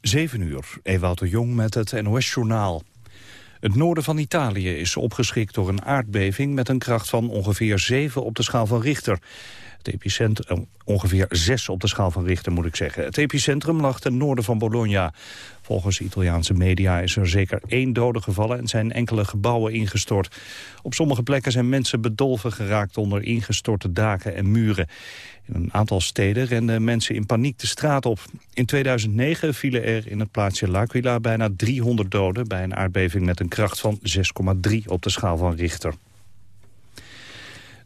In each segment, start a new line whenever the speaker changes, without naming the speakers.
7 uur, Ewout de Jong met het NOS-journaal. Het noorden van Italië is opgeschrikt door een aardbeving... met een kracht van ongeveer 7 op de schaal van Richter. Het epicentrum, ongeveer 6 op de schaal van Richter moet ik zeggen. Het epicentrum lag ten noorden van Bologna. Volgens Italiaanse media is er zeker één dode gevallen en zijn enkele gebouwen ingestort. Op sommige plekken zijn mensen bedolven geraakt onder ingestorte daken en muren. In een aantal steden renden mensen in paniek de straat op. In 2009 vielen er in het plaatsje L'Aquila bijna 300 doden... bij een aardbeving met een kracht van 6,3 op de schaal van Richter.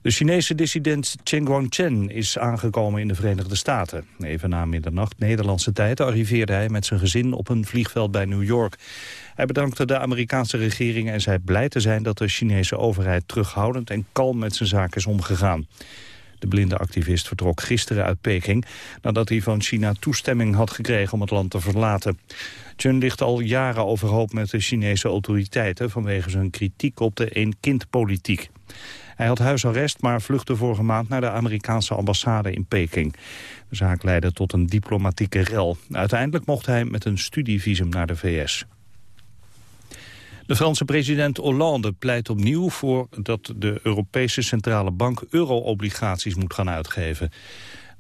De Chinese dissident Chen Guangchen is aangekomen in de Verenigde Staten. Even na middernacht Nederlandse tijd arriveerde hij met zijn gezin op een vliegveld bij New York. Hij bedankte de Amerikaanse regering en zei blij te zijn dat de Chinese overheid terughoudend en kalm met zijn zaak is omgegaan. De blinde activist vertrok gisteren uit Peking nadat hij van China toestemming had gekregen om het land te verlaten. Chen ligt al jaren overhoop met de Chinese autoriteiten vanwege zijn kritiek op de één-kind-politiek. Hij had huisarrest, maar vluchtte vorige maand naar de Amerikaanse ambassade in Peking. De zaak leidde tot een diplomatieke rel. Uiteindelijk mocht hij met een studievisum naar de VS. De Franse president Hollande pleit opnieuw voor dat de Europese Centrale Bank euro-obligaties moet gaan uitgeven.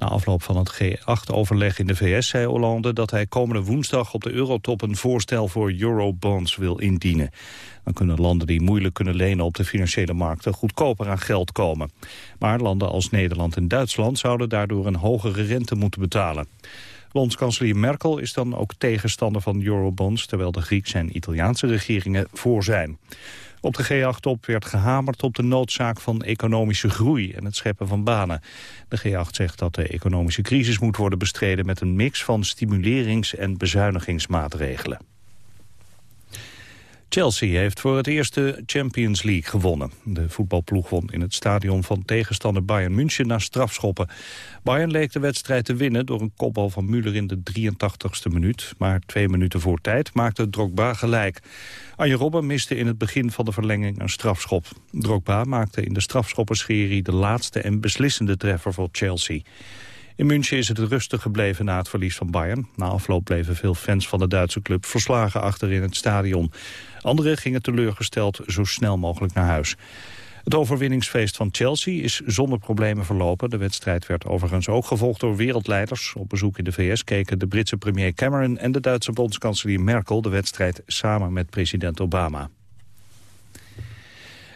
Na afloop van het G8-overleg in de VS zei Hollande dat hij komende woensdag op de Eurotop een voorstel voor eurobonds wil indienen. Dan kunnen landen die moeilijk kunnen lenen op de financiële markten goedkoper aan geld komen. Maar landen als Nederland en Duitsland zouden daardoor een hogere rente moeten betalen. Bondskanselier Merkel is dan ook tegenstander van eurobonds... terwijl de Griekse en Italiaanse regeringen voor zijn. Op de G8-top werd gehamerd op de noodzaak van economische groei en het scheppen van banen. De G8 zegt dat de economische crisis moet worden bestreden met een mix van stimulerings- en bezuinigingsmaatregelen. Chelsea heeft voor het eerst de Champions League gewonnen. De voetbalploeg won in het stadion van tegenstander Bayern München na strafschoppen. Bayern leek de wedstrijd te winnen door een kopbal van Müller in de 83ste minuut. Maar twee minuten voor tijd maakte Drogba gelijk. Arjen Robben miste in het begin van de verlenging een strafschop. Drogba maakte in de strafschoppenserie de laatste en beslissende treffer voor Chelsea. In München is het rustig gebleven na het verlies van Bayern. Na afloop bleven veel fans van de Duitse club verslagen achter in het stadion. Anderen gingen teleurgesteld zo snel mogelijk naar huis. Het overwinningsfeest van Chelsea is zonder problemen verlopen. De wedstrijd werd overigens ook gevolgd door wereldleiders. Op bezoek in de VS keken de Britse premier Cameron en de Duitse bondskanselier Merkel de wedstrijd samen met president Obama.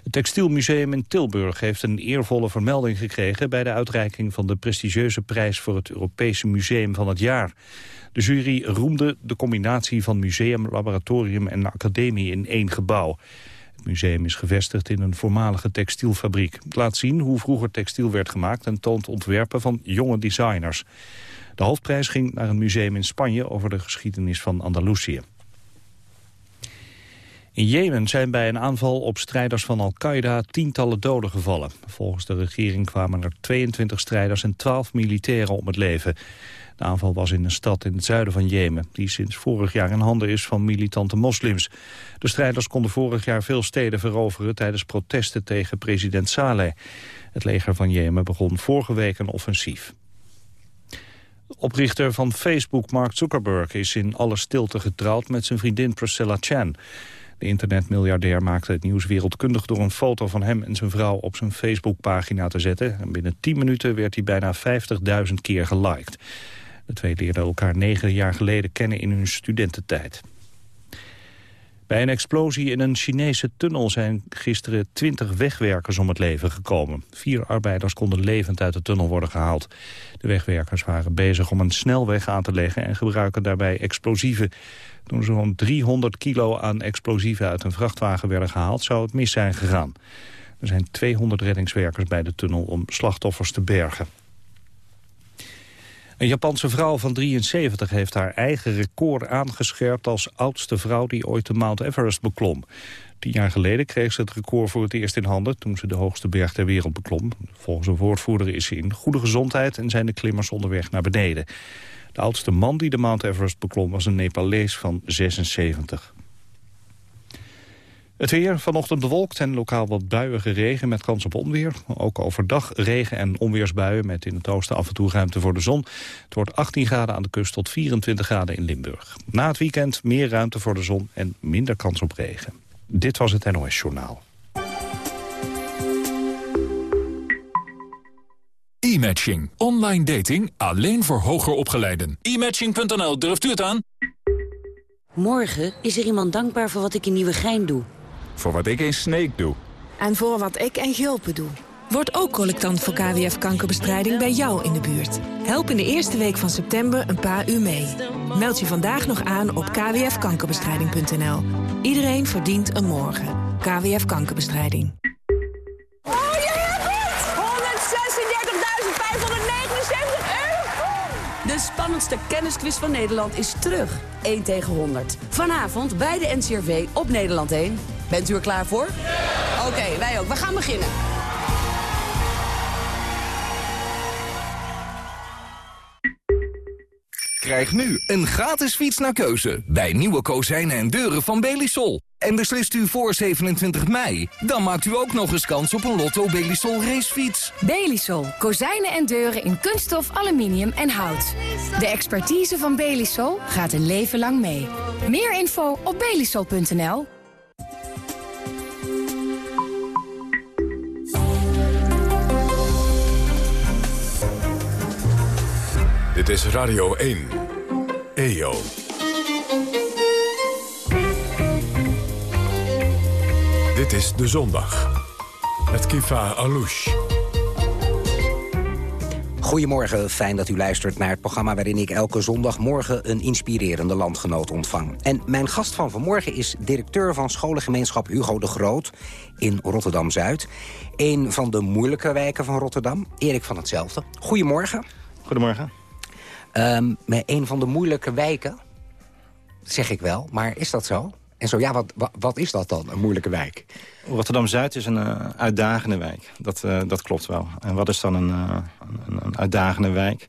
Het Textielmuseum in Tilburg heeft een eervolle vermelding gekregen... bij de uitreiking van de prestigieuze prijs voor het Europese Museum van het Jaar. De jury roemde de combinatie van museum, laboratorium en academie in één gebouw. Het museum is gevestigd in een voormalige textielfabriek. Het laat zien hoe vroeger textiel werd gemaakt en toont ontwerpen van jonge designers. De hoofdprijs ging naar een museum in Spanje over de geschiedenis van Andalusië. In Jemen zijn bij een aanval op strijders van Al-Qaeda tientallen doden gevallen. Volgens de regering kwamen er 22 strijders en 12 militairen om het leven. De aanval was in een stad in het zuiden van Jemen... die sinds vorig jaar in handen is van militante moslims. De strijders konden vorig jaar veel steden veroveren... tijdens protesten tegen president Saleh. Het leger van Jemen begon vorige week een offensief. oprichter van Facebook, Mark Zuckerberg, is in alle stilte getrouwd met zijn vriendin Priscilla Chan. De internetmiljardair maakte het nieuws wereldkundig door een foto van hem en zijn vrouw op zijn Facebookpagina te zetten. En binnen 10 minuten werd hij bijna 50.000 keer geliked. De twee leerden elkaar negen jaar geleden kennen in hun studententijd. Bij een explosie in een Chinese tunnel zijn gisteren twintig wegwerkers om het leven gekomen. Vier arbeiders konden levend uit de tunnel worden gehaald. De wegwerkers waren bezig om een snelweg aan te leggen en gebruiken daarbij explosieven. Toen zo'n 300 kilo aan explosieven uit een vrachtwagen werden gehaald, zou het mis zijn gegaan. Er zijn 200 reddingswerkers bij de tunnel om slachtoffers te bergen. Een Japanse vrouw van 73 heeft haar eigen record aangescherpt als oudste vrouw die ooit de Mount Everest beklom. Tien jaar geleden kreeg ze het record voor het eerst in handen toen ze de hoogste berg ter wereld beklom. Volgens een woordvoerder is ze in goede gezondheid en zijn de klimmers onderweg naar beneden. De oudste man die de Mount Everest beklom was een Nepalees van 76. Het weer vanochtend bewolkt en lokaal wat buiige regen met kans op onweer. Ook overdag regen en onweersbuien met in het oosten af en toe ruimte voor de zon. Het wordt 18 graden aan de kust tot 24 graden in Limburg. Na het weekend meer ruimte voor de zon en minder kans op regen. Dit was het NOS Journaal.
E-matching. Online dating alleen voor hoger opgeleiden. E-matching.nl, durft u het aan?
Morgen is er iemand dankbaar voor wat ik in Nieuwegein doe.
Voor wat ik in Sneek doe.
En voor wat ik in Gulpen doe. Word ook collectant voor KWF-kankerbestrijding bij jou in de buurt. Help in de eerste week van september een paar uur mee. Meld je vandaag nog aan op kwfkankerbestrijding.nl. Iedereen verdient een morgen. KWF
De spannendste kennisquiz van Nederland is terug. 1 tegen 100. Vanavond bij de NCRV op Nederland 1. Bent u er klaar voor? Oké, wij ook. We gaan beginnen.
Krijg nu een gratis fiets naar keuze bij nieuwe kozijnen en deuren van Belisol. En beslist u voor 27 mei, dan maakt u ook nog eens kans op een Lotto Belisol racefiets.
Belisol. Kozijnen en deuren in kunststof, aluminium en hout. De expertise van Belisol gaat een leven lang mee. Meer info op belisol.nl.
Dit is Radio 1. EO. Dit is De Zondag. Met Kifa Alouche.
Goedemorgen, fijn dat u luistert naar het programma... waarin ik elke zondagmorgen een inspirerende landgenoot ontvang. En mijn gast van vanmorgen is directeur van scholengemeenschap Hugo de Groot... in Rotterdam-Zuid. Een van de moeilijke wijken van Rotterdam. Erik van hetzelfde. Goedemorgen.
Goedemorgen.
Um, met een van de moeilijke wijken, zeg ik wel, maar is dat zo? En zo, ja, wat, wat, is dat dan, een moeilijke wijk?
Rotterdam-Zuid is een uh, uitdagende wijk. Dat, uh, dat klopt wel. En wat is dan een, uh, een, een uitdagende wijk?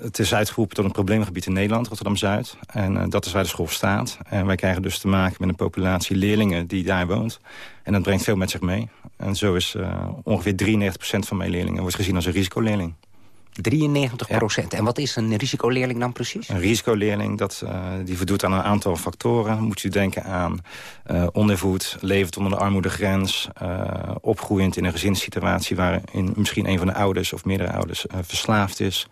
het is uitgeroepen tot een probleemgebied in Nederland, Rotterdam-Zuid. En dat is waar de school staat. En wij krijgen dus te maken met een populatie leerlingen die daar woont. En dat brengt veel met zich mee. En zo is ongeveer 93% van mijn leerlingen wordt gezien als een risicoleerling.
93 procent. En wat is een risicoleerling dan precies?
Een risicoleerling dat, uh, die voldoet aan een aantal factoren. Moet u denken aan uh, ondervoed, levend onder de armoedegrens... Uh, opgroeiend in een gezinssituatie... waarin misschien een van de ouders of meerdere ouders verslaafd is...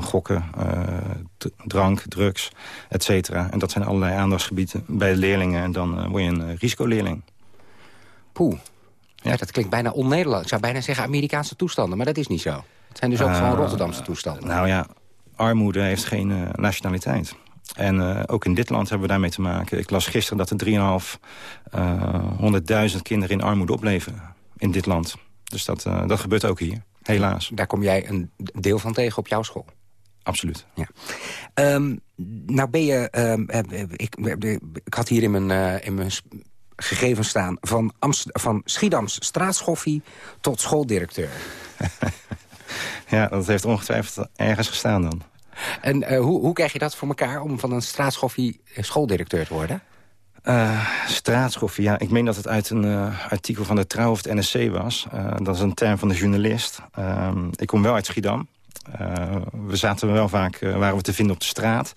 gokken, drank, drugs, et cetera. En dat zijn allerlei aandachtsgebieden bij leerlingen. En dan word je een risicoleerling.
Poeh. Ja. ja, dat klinkt bijna on-Nederlands. Ik zou bijna zeggen Amerikaanse toestanden, maar dat is niet zo. Het zijn dus ook gewoon Rotterdamse toestanden.
Nou ja, armoede heeft geen uh, nationaliteit. En uh, ook in dit land hebben we daarmee te maken. Ik las gisteren dat er 3.500 uh, kinderen in armoede opleven in dit land. Dus dat, uh, dat gebeurt ook hier, helaas.
Daar kom jij een deel van tegen op jouw school?
Absoluut.
Ja. Um, nou ben je... Um, ik, ik had hier in mijn, in mijn gegevens staan... van, Amst van Schiedams straatschoffie tot schooldirecteur.
Ja, dat heeft ongetwijfeld ergens gestaan dan.
En uh, hoe, hoe krijg je dat voor elkaar om van een straatschoffie schooldirecteur te worden?
Uh, straatschoffie, ja. Ik meen dat het uit een uh, artikel van de Trouw of het NSC was. Uh, dat is een term van de journalist. Ehm, ik kom wel uit Schiedam. we zaten wel vaak, waren we te vinden op de straat.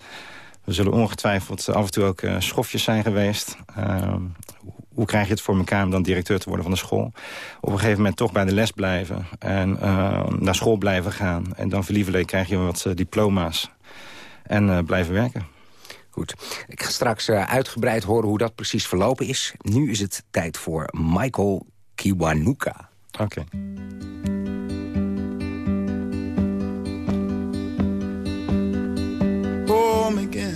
We zullen ongetwijfeld af en toe ook schofjes zijn geweest. Hoe krijg je het voor elkaar om dan directeur te worden van de school? Op een gegeven moment toch bij de les blijven. En uh, naar school blijven gaan. En dan verlievelee krijg je wat uh, diploma's. En uh, blijven werken.
Goed. Ik ga straks uitgebreid horen hoe dat precies verlopen is. Nu is het tijd voor Michael Kiwanuka.
Oké. Okay.
Home again,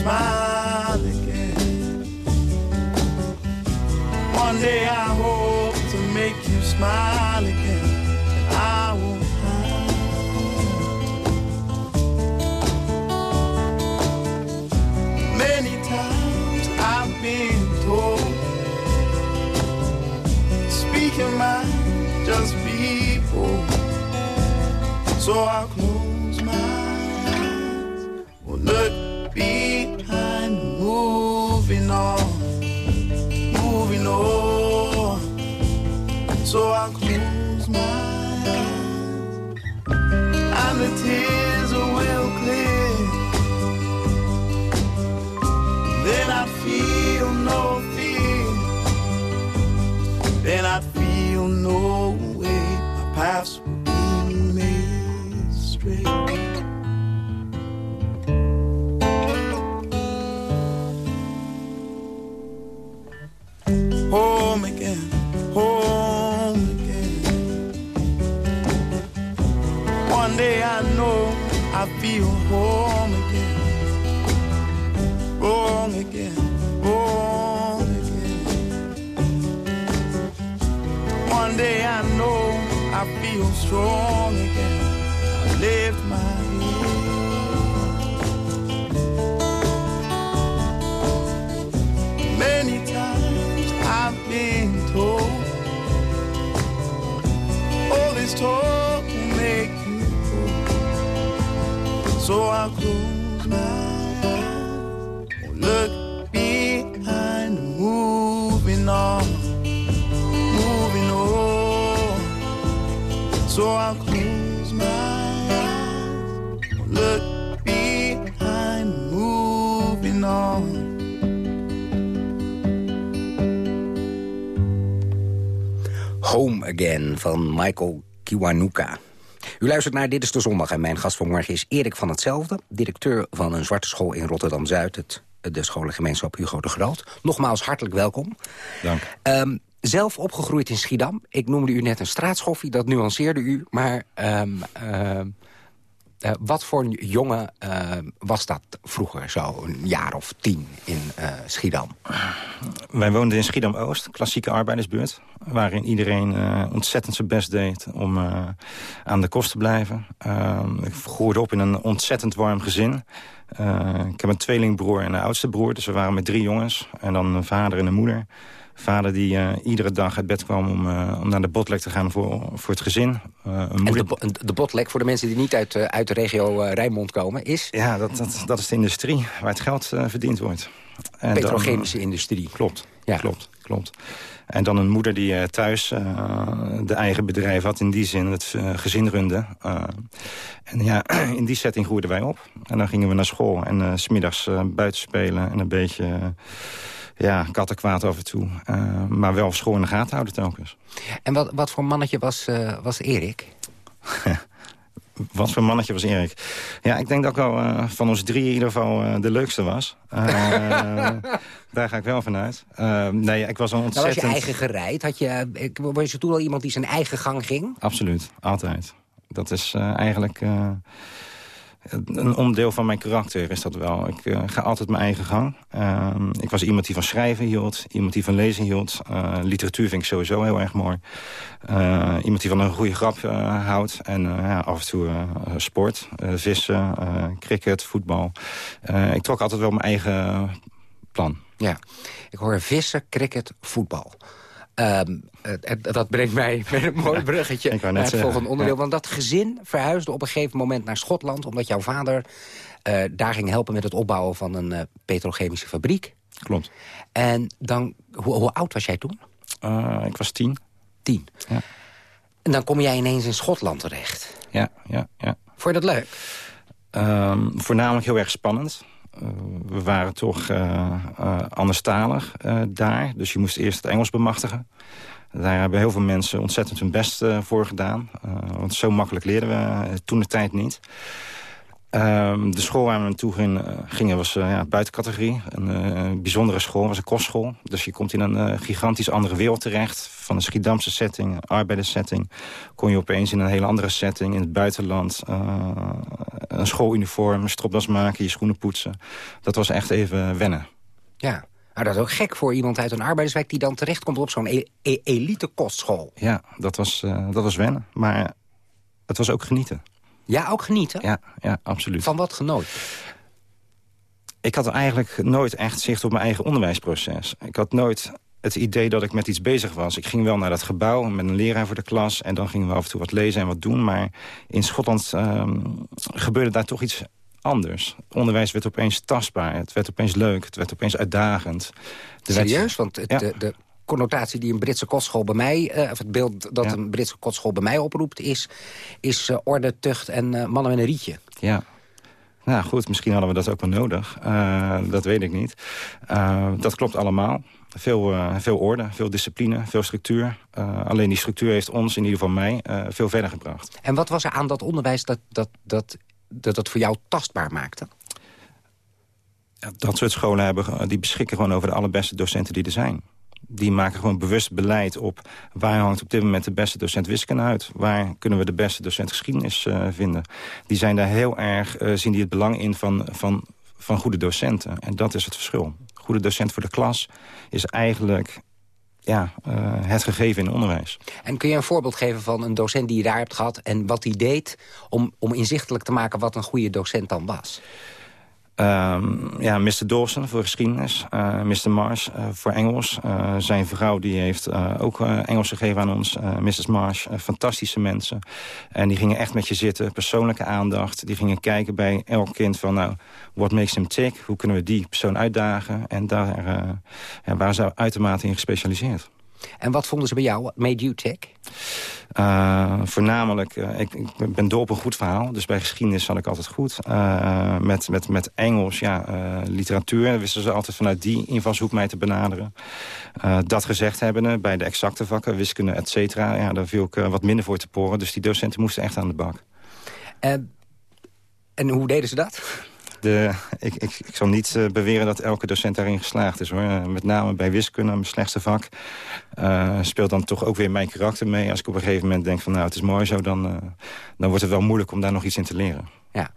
smile van Michael Kiwanuka. U luistert naar Dit is de Zondag en mijn gast vanmorgen is Erik van Hetzelfde... directeur van een zwarte school in Rotterdam-Zuid... Het, de scholengemeenschap Hugo de Groot. Nogmaals hartelijk welkom.
Dank.
Ehm, zelf opgegroeid in Schiedam. Ik noemde u net een straatschoffie, dat nuanceerde u. Maar ehm, ehm, eh, wat voor een jongen eh, was dat vroeger, zo een jaar of tien in eh, Schiedam?
Wij woonden in Schiedam-Oost, klassieke arbeidersbuurt... waarin iedereen ontzettend zijn best deed om aan de kost te blijven. Ik groeide op in een ontzettend warm gezin. Ik heb een tweelingbroer en een oudste broer, dus we waren met drie jongens. En dan een vader en een moeder. Vader die eh, iedere dag uit bed kwam om, eh, om naar de botlek te gaan voor, voor het gezin. Eh, een moeder...
de, de botlek, voor de mensen die niet uit, uit de regio Rijnmond komen, is
Ja, dat, dat, dat is de industrie waar het geld verdiend wordt. En dan-
petrochemische industrie.
Klopt,
Ja.
klopt, klopt. En dan een moeder die eh, thuis eh, de eigen bedrijf had, in die zin het eh, gezin runde. En ja, in die setting groeiden wij op. En dan gingen we naar school en s smiddags buiten spelen en een beetje... ja, kattenkwaad af en toe. Maar wel school in de gaten houden telkens.
En wat, wat voor mannetje was, was Erik?
Wat voor mannetje was Erik? Ja, ik denk dat ik wel eh, van ons drie in ieder geval eh, de leukste was. Eh, daar ga ik wel vanuit. Nee, ik was een
Nou, was
ontzettend...
je eigen gereid? Had je, was je toen al iemand die zijn eigen gang ging?
Absoluut, altijd. Dat is eigenlijk een onderdeel van mijn karakter, is dat wel. Ik eh, ga altijd mijn eigen gang. Ehm, ik was iemand die van schrijven hield, iemand die van lezen hield. Eh, literatuur vind ik sowieso heel erg mooi. Eh, iemand die van een goede grap houdt. En ja, af en toe sport, vissen, cricket, voetbal. Ik trok altijd wel mijn eigen plan.
Ja. Ik hoor vissen, cricket, voetbal. Het- dat brengt mij met een mooi bruggetje naar het
zeggen,
volgende onderdeel. Want dat gezin verhuisde op een gegeven moment naar Schotland... omdat jouw vader eh, daar ging helpen met het opbouwen van een eh, petrochemische fabriek.
Klopt.
En dan, hoe, hoe oud was jij toen?
Uh, ik was tien.
Tien? Ja. En dan kom jij ineens in Schotland terecht.
Ja, ja, ja.
Vond je dat leuk?
Um, voornamelijk heel erg spannend. Uh, we waren toch uh, anderstalig daar. Dus je moest eerst het Engels bemachtigen. Daar hebben heel veel mensen ontzettend hun best voor gedaan. want zo makkelijk leerden we toen de tijd niet. Um, de school waar we naartoe gingen, gingen was uh, ja, buitencategorie. Een uh, bijzondere school, was een kostschool. Dus je komt in een uh, gigantisch andere wereld terecht. Van een Schiedamse setting, een arbeiderssetting... kon je opeens in een hele andere setting, in het buitenland... een schooluniform, een stropdas maken, je schoenen poetsen. Dat was echt even wennen.
Ja, nou, dat is ook gek voor iemand uit een arbeiderswijk... die dan terechtkomt op zo'n e e elite kostschool.
Ja, dat was, dat was wennen. Maar het was ook genieten.
Ja, ook genieten?
Ja, ja, absoluut.
Van wat genoot?
Ik had eigenlijk nooit echt zicht op mijn eigen onderwijsproces. Ik had nooit het idee dat ik met iets bezig was. Ik ging wel naar dat gebouw met een leraar voor de klas... en dan gingen we af en toe wat lezen en wat doen. Maar in Schotland um, gebeurde daar toch iets anders. Onderwijs werd opeens tastbaar, het werd opeens leuk, het werd opeens uitdagend.
Serieus? Want het, de, de, connotatie die een Britse kostschool bij mij... Uh, of het beeld dat een Britse kostschool bij mij oproept... is, is uh, orde, tucht en uh, mannen met een rietje.
Ja. Nou goed, misschien hadden we dat ook wel nodig. dat weet ik niet. dat klopt allemaal. Veel, veel orde, veel discipline, veel structuur. alleen die structuur heeft ons, in ieder geval mij, veel verder gebracht.
En wat was er aan dat onderwijs dat dat, dat, dat, dat voor jou tastbaar maakte?
Ja, dat soort scholen hebben, die beschikken gewoon over de allerbeste docenten die er zijn die maken gewoon bewust beleid op... waar hangt op dit moment de beste docent wiskunde uit? Waar kunnen we de beste docent geschiedenis uh, vinden? Die zijn daar heel erg, uh, zien die het belang in van, van, van goede docenten. En dat is het verschil. Goede docent voor de klas is eigenlijk ja, uh, het gegeven in onderwijs.
En kun je een voorbeeld geven van een docent die je daar hebt gehad... en wat hij deed om, om inzichtelijk te maken wat een goede docent dan was?
Um, ja, Mr. Dawson voor geschiedenis. Uh, Mr. Marsh uh, voor Engels. Uh, zijn vrouw die heeft ook Engels gegeven aan ons. Mrs. Marsh. fantastische mensen. En die gingen echt met je zitten. Persoonlijke aandacht. Die gingen kijken bij elk kind van... nou, what makes him tick? Hoe kunnen we die persoon uitdagen? En daar ja, waren ze uitermate in gespecialiseerd.
En wat vonden ze bij jou? Made you tick?
Uh, voornamelijk, uh, ik, ik, ben dol op een goed verhaal. Dus bij geschiedenis zat ik altijd goed. Uh, met, met, met Engels, ja, literatuur. Wisten ze altijd vanuit die invalshoek mij te benaderen. dat gezegd hebbende, bij de exacte vakken, wiskunde, et cetera... Ja, daar viel ik wat minder voor te poren. Dus die docenten moesten echt aan de bak.
en hoe deden ze dat?
De, ik, ik, ik zal niet uh, beweren dat elke docent daarin geslaagd is. hoor. Uh, met name bij wiskunde, mijn slechtste vak... Uh, speelt dan toch ook weer mijn karakter mee. Als ik op een gegeven moment denk van nou, het is mooi zo... dan, dan wordt het wel moeilijk om daar nog iets in te leren.
Ja.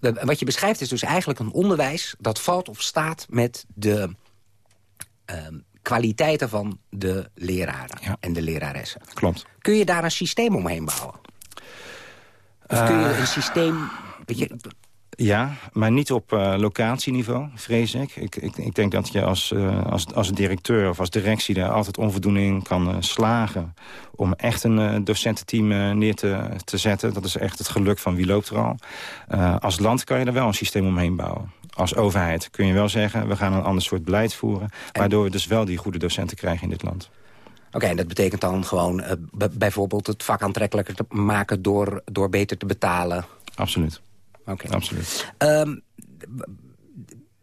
Wat je beschrijft is dus eigenlijk een onderwijs... dat valt of staat met de ehm, kwaliteiten van de leraren en de leraressen.
Klopt.
Kun je daar een systeem omheen bouwen? Of kun je een systeem... Je,
ja, maar niet op uh, locatieniveau, vrees ik. Ik, ik. ik, denk dat je als, uh, als, als directeur of als directie... daar altijd onvoldoende in kan uh, slagen... om echt een docententeam neer te, te zetten. Dat is echt het geluk van wie loopt er al. als land kan je er wel een systeem omheen bouwen. Als overheid kun je wel zeggen... we gaan een ander soort beleid voeren... waardoor we dus wel die goede docenten krijgen in dit land.
Oké, en dat betekent dan gewoon bijvoorbeeld het vak aantrekkelijker te maken... door, door beter te betalen?
Absoluut.
Oké.
Absoluut.
Um,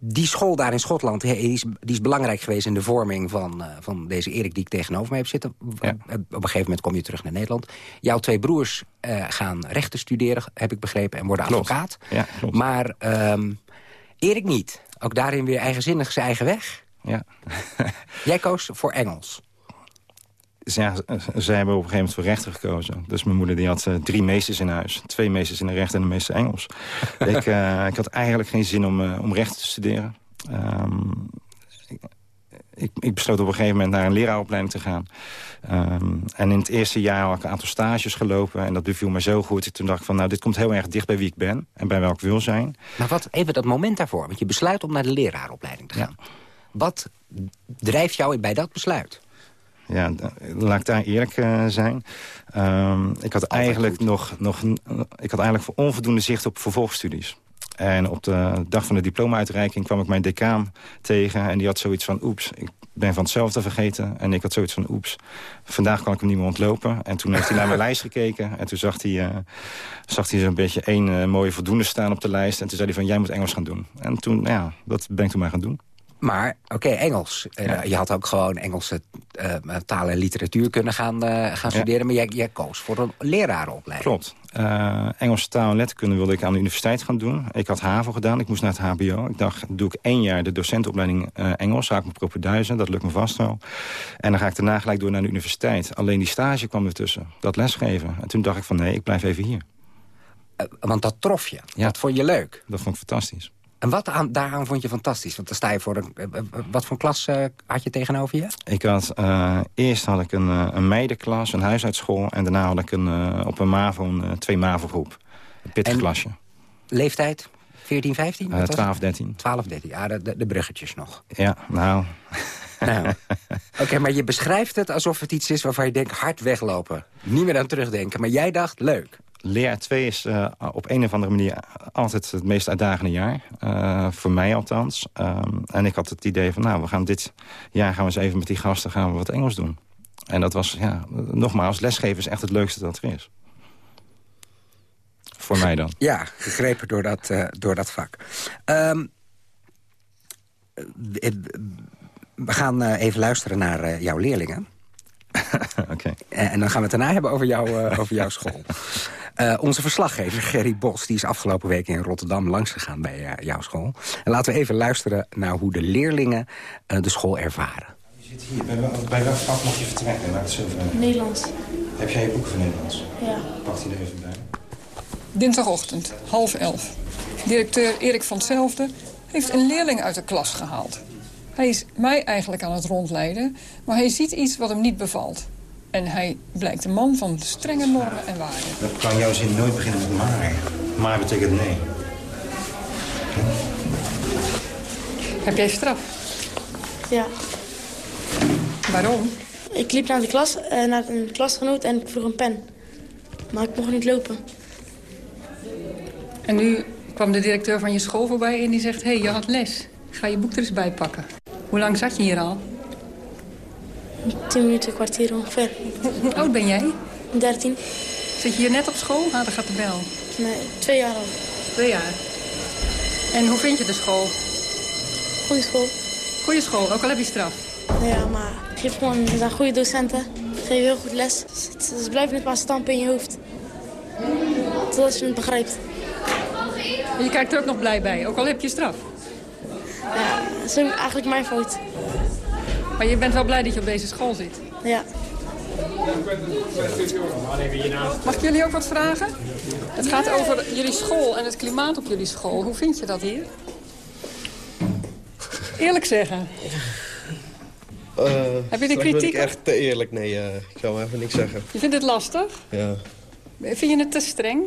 die school daar in Schotland die is, die is belangrijk geweest in de vorming van, uh, van deze Erik die ik tegenover mij heb zitten. Ja. Op een gegeven moment kom je terug naar Nederland. Jouw twee broers uh, gaan rechten studeren, heb ik begrepen, en worden
klopt.
advocaat.
Ja, klopt.
Maar um, Erik niet. Ook daarin weer eigenzinnig zijn eigen weg.
Ja.
Jij koos voor Engels
ja, zij hebben op een gegeven moment voor rechter gekozen. Dus mijn moeder die had uh, drie meesters in huis. Twee meesters in de recht en een meester Engels. ik, uh, ik had eigenlijk geen zin om, uh, om recht te studeren. Um, ik, ik, besloot op een gegeven moment naar een leraaropleiding te gaan. Um, en in het eerste jaar had ik een aantal stages gelopen. En dat beviel me zo goed. Toen dacht ik van, nou, dit komt heel erg dicht bij wie ik ben. En bij welk ik wil zijn.
Maar wat, even dat moment daarvoor. Want je besluit om naar de leraaropleiding te gaan. Ja. Wat drijft jou bij dat besluit?
Ja, laat ik daar eerlijk uh, zijn. Um, ik had eigenlijk nog, nog ik had eigenlijk onvoldoende zicht op vervolgstudies. En op de dag van de diploma-uitreiking kwam ik mijn decaan tegen. En die had zoiets van, oeps, ik ben van hetzelfde vergeten. En ik had zoiets van, oeps, vandaag kan ik hem niet meer ontlopen. En toen heeft hij naar mijn lijst gekeken. En toen zag hij, uh, zag hij zo'n beetje één uh, mooie voldoende staan op de lijst. En toen zei hij van, jij moet Engels gaan doen. En toen, ja, dat ben ik toen maar gaan doen.
Maar, oké, Engels. Ja. je had ook gewoon Engelse uh, taal en literatuur kunnen gaan, gaan studeren. Ja. Maar jij, jij, koos voor een lerarenopleiding.
Klopt. Engelse taal en letterkunde wilde ik aan de universiteit gaan doen. Ik had HAVO gedaan, ik moest naar het hbo. Ik dacht, doe ik één jaar de docentenopleiding Engels. Ga ik me propeduizen, dat lukt me vast wel. En dan ga ik daarna gelijk door naar de universiteit. Alleen die stage kwam er tussen, dat lesgeven. En toen dacht ik van, nee, ik blijf even hier.
Want dat trof je, ja. dat vond je leuk?
Dat vond ik fantastisch.
En wat aan, daaraan vond je fantastisch? Want dan sta je voor een... Wat voor klas uh, had je tegenover je?
Ik had, uh, eerst had ik een, uh, een meidenklas, een huisuitschool... en daarna had ik een, op een MAVO een twee MAVO-groep. Een pittig en klasje.
Leeftijd? 14, 15?
12, 13.
12, 13. Ja, de, de bruggetjes nog.
Ja, nou...
nou. Oké, okay, maar je beschrijft het alsof het iets is waarvan je denkt... hard weglopen. Niet meer aan terugdenken. Maar jij dacht, leuk
leerjaar 2 is uh, op een of andere manier altijd het meest uitdagende jaar. Uh, voor mij althans. Um, en ik had het idee van, nou, we gaan dit jaar gaan we eens even met die gasten gaan we wat Engels doen. En dat was, ja, nogmaals, lesgeven is echt het leukste dat er is. Voor mij dan.
Ja, gegrepen door dat, uh, door dat vak. Um, we gaan even luisteren naar jouw leerlingen.
okay.
En dan gaan we het daarna hebben over, jou, over jouw school. Uh, onze verslaggever Gerry Bos die is afgelopen week in Rotterdam langsgegaan bij uh, jouw school. En laten we even luisteren naar hoe de leerlingen uh, de school ervaren.
Je zit hier. Bij, bij welk vak mag je vertrekken? Het.
Nederlands.
Heb jij je boek van Nederlands?
Ja.
Pak die er even bij.
Dinsdagochtend, half elf. Directeur Erik van Hetzelfde heeft een leerling uit de klas gehaald. Hij is mij eigenlijk aan het rondleiden, maar hij ziet iets wat hem niet bevalt. En hij blijkt een man van strenge normen en waarden.
Dat kan jouw zin nooit beginnen met maar. Maar betekent nee.
Heb jij straf?
Ja.
Waarom?
Ik liep naar de klas, uh, naar een klasgenoot en ik vroeg een pen. Maar ik mocht niet lopen.
En nu kwam de directeur van je school voorbij en die zegt... hé, hey, je had les. Ga je boek er eens bij pakken. Hoe lang zat je hier al?
Tien minuten, kwartier ongeveer.
Hoe oud ben jij?
Dertien.
Zit je hier net op school? Ah, daar gaat de bel.
Nee, twee jaar al.
Twee jaar. En hoe vind je de school?
Goeie school.
Goeie school, ook al heb je straf?
Ja, maar geef gewoon, zijn goede docenten. Ik geef heel goed les. Ze blijven net maar stampen in je hoofd. Totdat je het begrijpt.
En je kijkt er ook nog blij bij, ook al heb je straf?
Ja, dat is eigenlijk mijn fout.
Maar je bent wel blij dat je op deze school zit?
Ja.
Mag ik jullie ook wat vragen? Het gaat over jullie school en het klimaat op jullie school. Hoe vind je dat hier? Eerlijk zeggen.
Uh,
Heb je de kritiek?
ben ik echt te eerlijk. Nee, uh, ik zal even niks zeggen.
Je vindt het lastig?
Ja.
Vind je het te streng?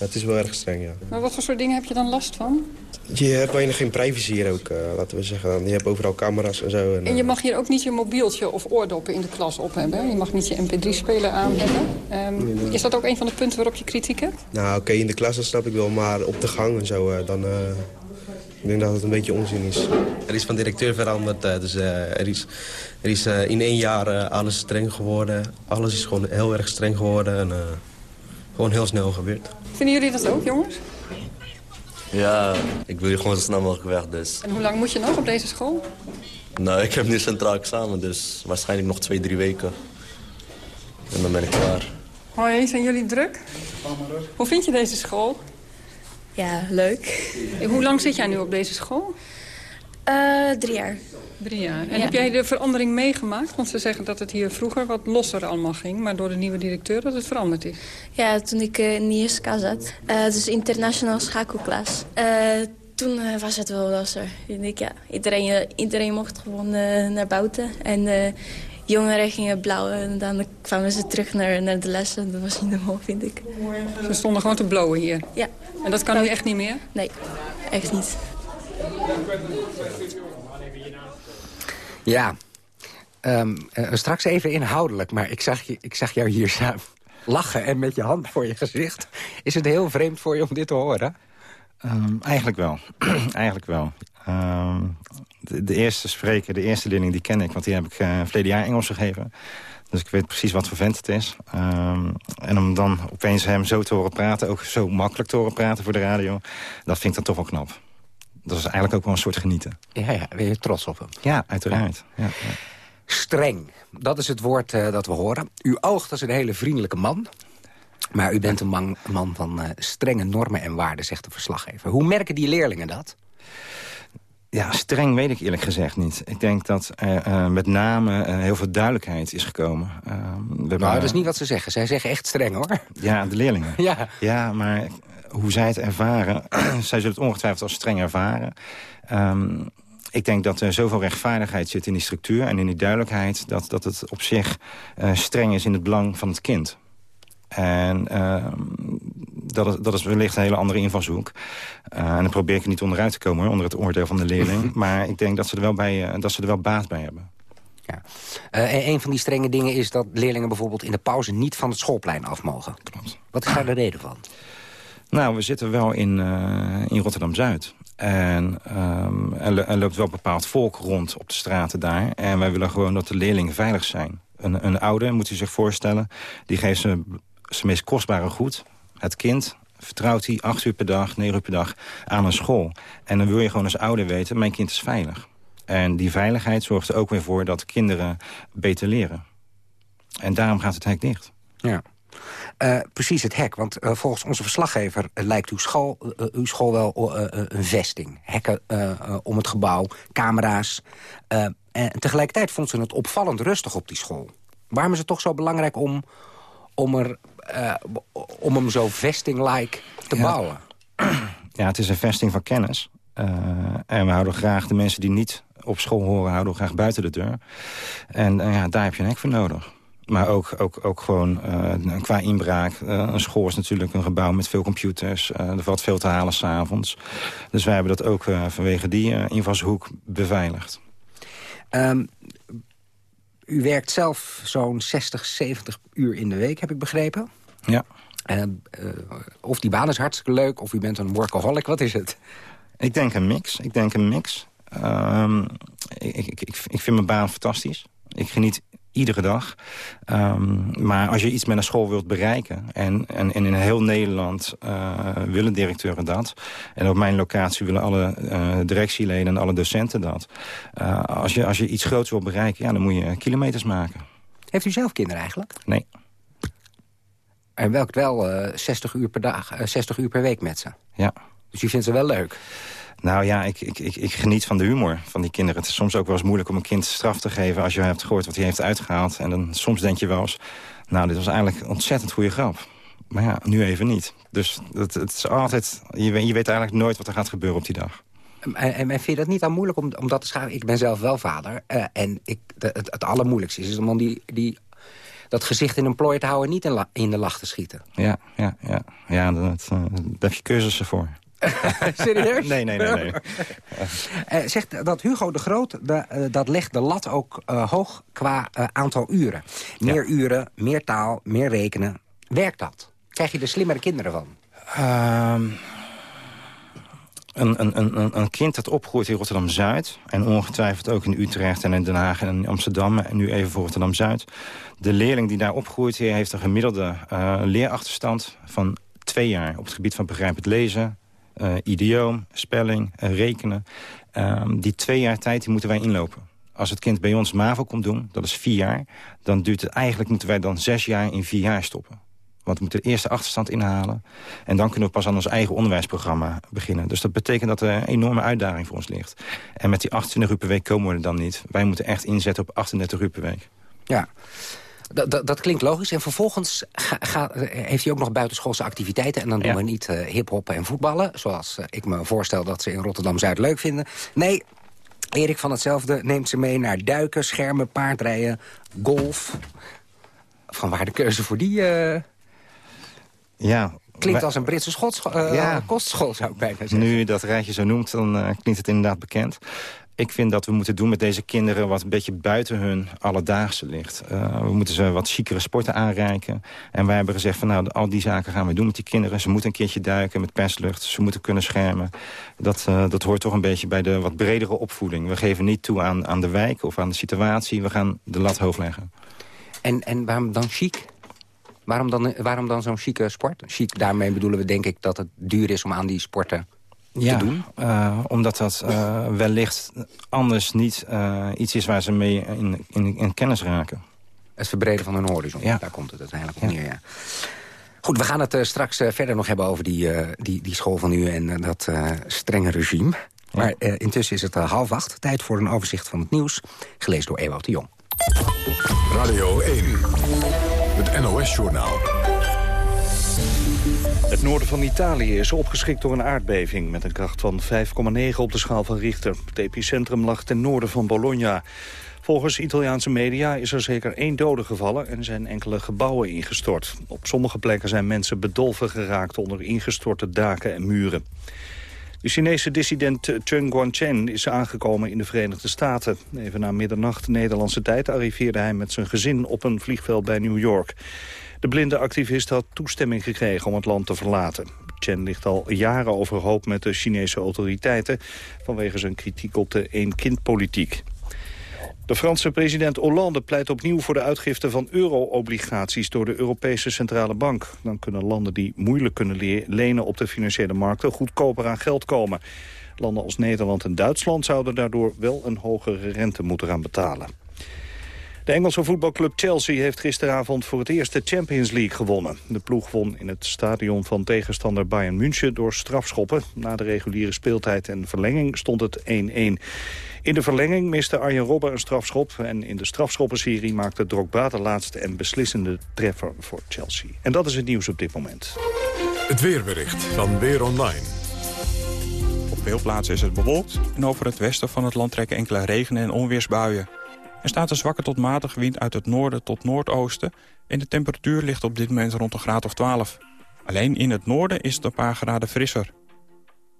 Het is wel erg streng, ja.
Maar wat voor soort dingen heb je dan last van?
Je hebt bijna geen privacy hier ook, uh, laten we zeggen. Je hebt overal camera's en zo. En,
en je mag hier ook niet je mobieltje of oordoppen in de klas op hebben. Je mag niet je mp3-speler aan hebben. Um, nee. Is dat ook een van de punten waarop je kritiek hebt?
Nou, oké, okay, in de klas dat snap ik wel. Maar op de gang en zo, uh, dan... Uh, ik denk dat het een beetje onzin is. Er is van directeur veranderd, dus er is, er is in één jaar alles streng geworden. Alles is gewoon heel erg streng geworden en gewoon heel snel gebeurd.
Vinden jullie dat ook, jongens?
Ja, ik wil hier gewoon zo snel mogelijk weg, dus.
En hoe lang moet je nog op deze school?
Nou, ik heb nu centraal examen, dus waarschijnlijk nog twee, drie weken. En dan ben ik klaar.
Hoi, zijn jullie druk? Hoe vind je deze school?
Ja, leuk.
Hoe lang zit jij nu op deze school?
Uh, drie jaar.
Drie jaar. En ja. heb jij de verandering meegemaakt? Want ze zeggen dat het hier vroeger wat losser allemaal ging... maar door de nieuwe directeur dat het veranderd is.
Ja, toen ik uh, in zat. Uh, dus internationaal schakelklas. Uh, toen was het wel losser, vind ik. Ja. Iedereen, iedereen mocht gewoon naar buiten. En jongeren gingen blauwen en dan kwamen ze terug naar, naar de lessen. Dat was niet normaal, vind ik.
Ze stonden gewoon te blowen hier?
Ja.
En dat kan nu echt niet meer?
Nee, echt niet.
Ja, um, uh, straks even inhoudelijk, maar ik zag, je, ik zag jou hier lachen en met je hand voor je gezicht. Is het heel vreemd voor je om dit te horen?
Ehm, eigenlijk wel. eigenlijk wel. Ehm, de, eerste spreker, de eerste leerling, die ken ik. Want die heb ik uh, verleden jaar Engels gegeven. Dus ik weet precies wat voor vent het is. En om dan opeens hem zo te horen praten... ook zo makkelijk te horen praten voor de radio... dat vind ik dan toch wel knap. Dat is eigenlijk ook wel een soort genieten.
Ja, ja ben je trots op hem?
Ja, uiteraard. Ja. Ja,
Streng, dat is het woord uh, dat we horen. U oogt als een hele vriendelijke man. Maar u bent een man, van uh, strenge normen en waarden, zegt de verslaggever. Hoe merken die leerlingen dat?
Ja, streng weet ik eerlijk gezegd niet. Ik denk dat er uh, met name uh, heel veel duidelijkheid is gekomen.
We nou, dat is niet wat ze zeggen. Zij zeggen echt streng, hoor.
Ja, de leerlingen.
ja.
ja, maar hoe zij het ervaren... zij zullen het ongetwijfeld als streng ervaren. Um, ik denk dat er zoveel rechtvaardigheid zit in die structuur... en in die duidelijkheid dat, dat het op zich streng is in het belang van het kind. En uh, dat, is, dat is wellicht een hele andere invalshoek. Uh, en dan probeer ik er niet onderuit te komen, hoor, onder het oordeel van de leerling. maar ik denk dat ze er wel, bij, uh, dat ze er wel baat bij hebben.
Ja. Uh, een van die strenge dingen is dat leerlingen bijvoorbeeld in de pauze niet van het schoolplein af mogen.
Klopt.
Wat is daar de reden van?
Nou, we zitten wel in, in Rotterdam-Zuid. En um, er, er loopt wel bepaald volk rond op de straten daar. En wij willen gewoon dat de leerlingen veilig zijn. Een, een ouder, moet u zich voorstellen, die geeft zijn, zijn meest kostbare goed, het kind, vertrouwt hij acht uur per dag, negen uur per dag aan een school. En dan wil je gewoon als ouder weten, mijn kind is veilig. En die veiligheid zorgt er ook weer voor dat kinderen beter leren. En daarom gaat het hek dicht.
Ja. Uh, precies het hek, want uh, volgens onze verslaggever uh, lijkt uw school, uw school wel een vesting. Hekken om het gebouw, camera's. en tegelijkertijd vond ze het opvallend rustig op die school. Waarom is het toch zo belangrijk om, om, er, om hem zo vesting-like te
ja.
bouwen?
Ja, het is een vesting van kennis. en we houden graag de mensen die niet op school horen... houden we graag buiten de deur. En ja, daar heb je een hek voor nodig. Maar ook, ook, ook gewoon uh, qua inbraak. Uh, een school is natuurlijk een gebouw met veel computers. Uh, er valt veel te halen s'avonds. Dus wij hebben dat ook vanwege die invalshoek beveiligd.
Um, u werkt zelf zo'n 60, 70 uur in de week, heb ik begrepen.
Ja.
of die baan is hartstikke leuk, of u bent een workaholic. Wat is het?
Ik denk een mix. Ik denk een mix. Um, ik, ik, ik, ik vind mijn baan fantastisch. Ik geniet iedere dag. Um, maar als je iets met een school wilt bereiken... en, en, en in heel Nederland uh, willen directeuren dat... en op mijn locatie willen alle uh, directieleden en alle docenten dat... Uh, als, je, als je iets groots wilt bereiken, ja, dan moet je kilometers maken.
Heeft u zelf kinderen eigenlijk?
Nee.
En werkt wel 60, uur per dag, 60 uur per week met ze?
Ja.
Dus u vindt ze wel leuk?
Nou ja, ik, ik, ik, ik, geniet van de humor van die kinderen. Het is soms ook wel eens moeilijk om een kind straf te geven... als je hebt gehoord wat hij heeft uitgehaald. En dan soms denk je wel eens... nou, dit was eigenlijk een ontzettend goede grap. Maar ja, nu even niet. Dus het, het is altijd... Je weet, je weet eigenlijk nooit wat er gaat gebeuren op die dag.
En, en vind je dat niet aan moeilijk om, om dat te schrijven? Ik ben zelf wel vader. Uh, en ik, het, het allermoeilijkste is, is om die, die, dat gezicht in een plooi te houden... niet in, la, in de lach te schieten.
Ja, ja, ja. ja dat, uh, daar heb je cursussen voor.
Serieus?
Nee, nee, nee. nee.
uh, zegt dat Hugo de Groot, de, uh, dat legt de lat ook uh, hoog qua aantal uren. Meer ja. uren, meer taal, meer rekenen. Werkt dat? Krijg je er slimmere kinderen van?
Um, een, een, een, een kind dat opgroeit in Rotterdam-Zuid... en ongetwijfeld ook in Utrecht en in Den Haag en in Amsterdam... en nu even voor Rotterdam-Zuid. De leerling die daar opgroeit heeft een gemiddelde leerachterstand van twee jaar... op het gebied van begrijpend lezen, idioom, spelling, uh, rekenen. Um, die twee jaar tijd die moeten wij inlopen. Als het kind bij ons MAVO komt doen, dat is vier jaar... dan duurt het eigenlijk moeten wij dan zes jaar in vier jaar stoppen. Want we moeten de eerste achterstand inhalen. En dan kunnen we pas aan ons eigen onderwijsprogramma beginnen. Dus dat betekent dat er een enorme uitdaging voor ons ligt. En met die 28 uur per week komen we er dan niet. Wij moeten echt inzetten op 38 uur per week.
Ja. Dat, dat, klinkt logisch. En vervolgens ga, ga, heeft hij ook nog buitenschoolse activiteiten. En dan doen ja. we niet uh, hiphoppen en voetballen. Zoals uh, ik me voorstel dat ze in Rotterdam-Zuid leuk vinden. Nee, Erik van hetzelfde neemt ze mee naar duiken, schermen, paardrijden, golf. Van waar de keuze voor die... Uh...
Ja,
Klinkt als een Britse uh, ja. kostschool, zou ik bijna zeggen.
Nu je dat rijtje zo noemt, dan uh, klinkt het inderdaad bekend. Ik vind dat we moeten doen met deze kinderen... wat een beetje buiten hun alledaagse ligt. Uh, we moeten ze wat chicere sporten aanreiken. En wij hebben gezegd van nou, al die zaken gaan we doen met die kinderen. Ze moeten een keertje duiken met perslucht. Ze moeten kunnen schermen. Dat, uh, dat hoort toch een beetje bij de wat bredere opvoeding. We geven niet toe aan, aan de wijk of aan de situatie. We gaan de lat hoog leggen.
En, en waarom dan chic? Waarom dan, waarom dan zo'n chique sport? Chic, daarmee bedoelen we denk ik dat het duur is om aan die sporten
ja,
te doen?
Uh, omdat dat uh, wellicht anders niet uh, iets is waar ze mee in, in, in, kennis raken.
Het verbreden van hun horizon, ja. daar komt het uiteindelijk op neer, ja. Goed, we gaan het straks verder nog hebben over die, die, die school van u en dat strenge regime. Maar intussen is het half acht. Tijd voor een overzicht van het nieuws. Gelezen door Ewout de Jong.
Radio 1, het NOS-journaal.
Het noorden van Italië is opgeschrikt door een aardbeving... met een kracht van 5,9 op de schaal van Richter. Het epicentrum lag ten noorden van Bologna. Volgens Italiaanse media is er zeker één dode gevallen... en zijn enkele gebouwen ingestort. Op sommige plekken zijn mensen bedolven geraakt... onder ingestorte daken en muren. De Chinese dissident Chen Guangchen is aangekomen in de Verenigde Staten. Even na middernacht Nederlandse tijd arriveerde hij met zijn gezin op een vliegveld bij New York. De blinde activist had toestemming gekregen om het land te verlaten. Chen ligt al jaren overhoop met de Chinese autoriteiten... vanwege zijn kritiek op de één-kind-politiek. De Franse president Hollande pleit opnieuw voor de uitgifte van euro-obligaties door de Europese Centrale Bank. Dan kunnen landen die moeilijk kunnen lenen op de financiële markten goedkoper aan geld komen. Landen als Nederland en Duitsland zouden daardoor wel een hogere rente moeten gaan betalen. De Engelse voetbalclub Chelsea heeft gisteravond voor het eerst de Champions League gewonnen. De ploeg won in het stadion van tegenstander Bayern München door strafschoppen. Na de reguliere speeltijd en verlenging stond het 1-1. In de verlenging miste Arjen Robben een strafschop... en in de strafschoppenserie maakte Drogba de laatste en beslissende treffer voor Chelsea. En dat is het nieuws op dit moment.
Het weerbericht van Weer Online.
Op veel plaatsen is het bewolkt en over het westen van het land trekken enkele regen- en onweersbuien. Er staat een zwakke tot matige wind uit het noorden tot noordoosten... en de temperatuur ligt op dit moment rond een graad of 12. Alleen in het noorden is het een paar graden frisser.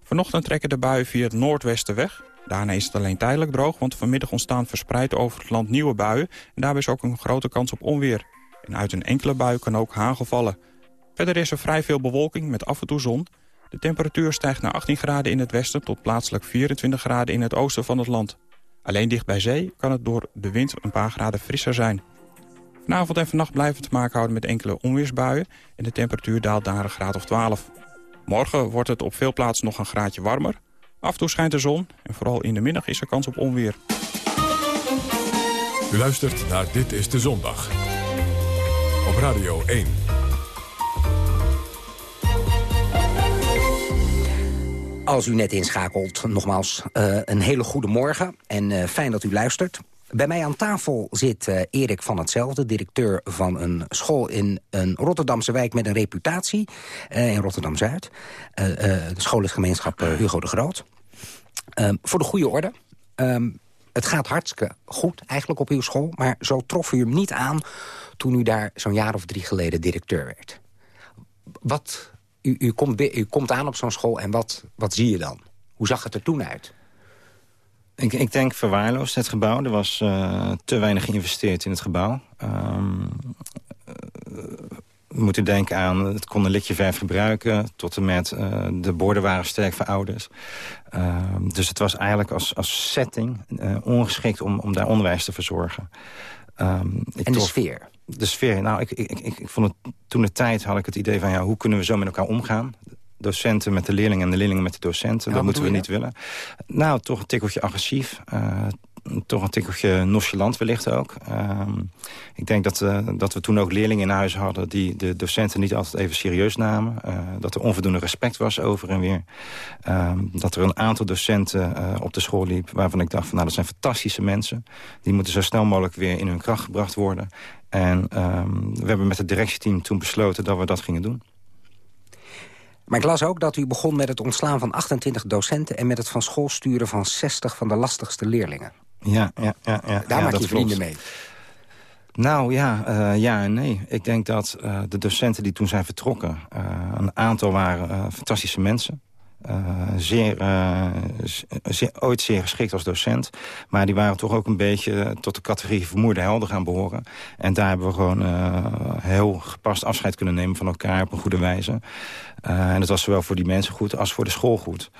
Vanochtend trekken de buien via het noordwesten weg. Daarna is het alleen tijdelijk droog, want vanmiddag ontstaan verspreid over het land nieuwe buien... en daarbij is ook een grote kans op onweer. En uit een enkele bui kan ook hagel vallen. Verder is er vrij veel bewolking met af en toe zon. De temperatuur stijgt naar 18 graden in het westen tot plaatselijk 24 graden in het oosten van het land. Alleen dicht bij zee kan het door de wind een paar graden frisser zijn. Vanavond en vannacht blijven we te maken houden met enkele onweersbuien... en de temperatuur daalt naar een graad of 12. Morgen wordt het op veel plaatsen nog een graadje warmer. Af en toe schijnt de zon en vooral in de middag is er kans op onweer.
U luistert naar Dit is de Zondag. Op Radio 1.
Als u net inschakelt, nogmaals uh, een hele goede morgen en uh, fijn dat u luistert. Bij mij aan tafel zit uh, Erik van Hetzelfde, directeur van een school in een Rotterdamse wijk met een reputatie, in Rotterdam-Zuid. de school Hugo de Groot. Um, voor de goede orde, um, het gaat hartstikke goed eigenlijk op uw school, maar zo trof u hem niet aan toen u daar zo'n jaar of drie geleden directeur werd. Wat u, u, komt, u komt aan op zo'n school en wat, wat zie je dan? Hoe zag het er toen uit?
Ik, ik denk verwaarloosd, het gebouw. Er was uh, te weinig geïnvesteerd in het gebouw. Um, we moeten denken aan, het kon een likje verf gebruiken... tot en met uh, de borden waren sterk verouderd. Uh, dus het was eigenlijk als, als setting uh, ongeschikt om, om daar onderwijs te verzorgen.
Um, en de sfeer?
De sfeer. Nou, ik, ik, ik, ik vond het toen de tijd had ik het idee van ja, hoe kunnen we zo met elkaar omgaan? Docenten met de leerlingen en de leerlingen met de docenten. dat moeten we niet willen. Nou, toch een tikkeltje agressief. Uh, toch een tikkeltje nonchalant wellicht ook. Uh, ik denk dat, uh, dat we toen ook leerlingen in huis hadden... die de docenten niet altijd even serieus namen. Uh, dat er onvoldoende respect was over en weer. Ehm, dat er een aantal docenten op de school liep... waarvan ik dacht, van, nou, dat zijn fantastische mensen. Die moeten zo snel mogelijk weer in hun kracht gebracht worden. En um, we hebben met het directieteam toen besloten dat we dat gingen doen.
Maar ik las ook dat u begon met het ontslaan van 28 docenten... en met het van school sturen van 60 van de lastigste leerlingen.
Ja, ja, ja. ja.
Daar
ja,
maak je vrienden mee.
Nou ja, uh, ja en nee. Ik denk dat uh, de docenten die toen zijn vertrokken... Uh, een aantal waren fantastische mensen. Zeer, zeer, ooit zeer geschikt als docent. Maar die waren toch ook een beetje tot de categorie vermoeide helden gaan behoren. En daar hebben we gewoon heel gepast afscheid kunnen nemen van elkaar op een goede wijze. en dat was zowel voor die mensen goed als voor de school goed.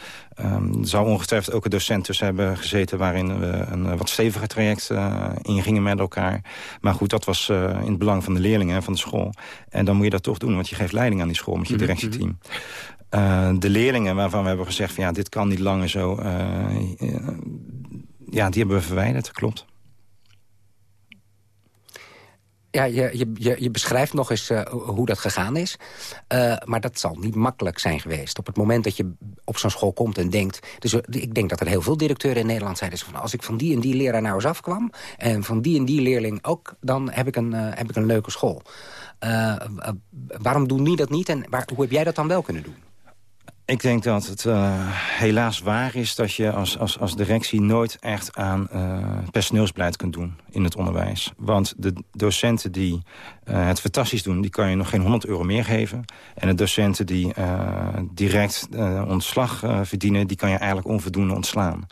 Um, er zou ongetwijfeld ook een docent tussen hebben gezeten... waarin we een wat steviger traject ingingen met elkaar. Maar goed, dat was in het belang van de leerlingen van de school. En dan moet je dat toch doen, want je geeft leiding aan die school met je mhm, directieteam. Uh, de leerlingen waarvan we hebben gezegd... Van, ja, dit kan niet langer zo... Uh, ja, die hebben we verwijderd, klopt.
Ja, je, je, je beschrijft nog eens uh, hoe dat gegaan is. Maar dat zal niet makkelijk zijn geweest. Op het moment dat je op zo'n school komt en denkt... Dus ik denk dat er heel veel directeuren in Nederland zeiden... van als ik van die en die leraar nou eens afkwam... en van die en die leerling ook... dan heb ik een, heb ik een leuke school. waarom doen die dat niet en waar, hoe heb jij dat dan wel kunnen doen?
Ik denk dat het uh, helaas waar is dat je als, als, als directie nooit echt aan uh, personeelsbeleid kunt doen in het onderwijs. Want de docenten die uh, het fantastisch doen, die kan je nog geen 100 euro meer geven. En de docenten die direct ontslag verdienen, die kan je eigenlijk onvoldoende ontslaan.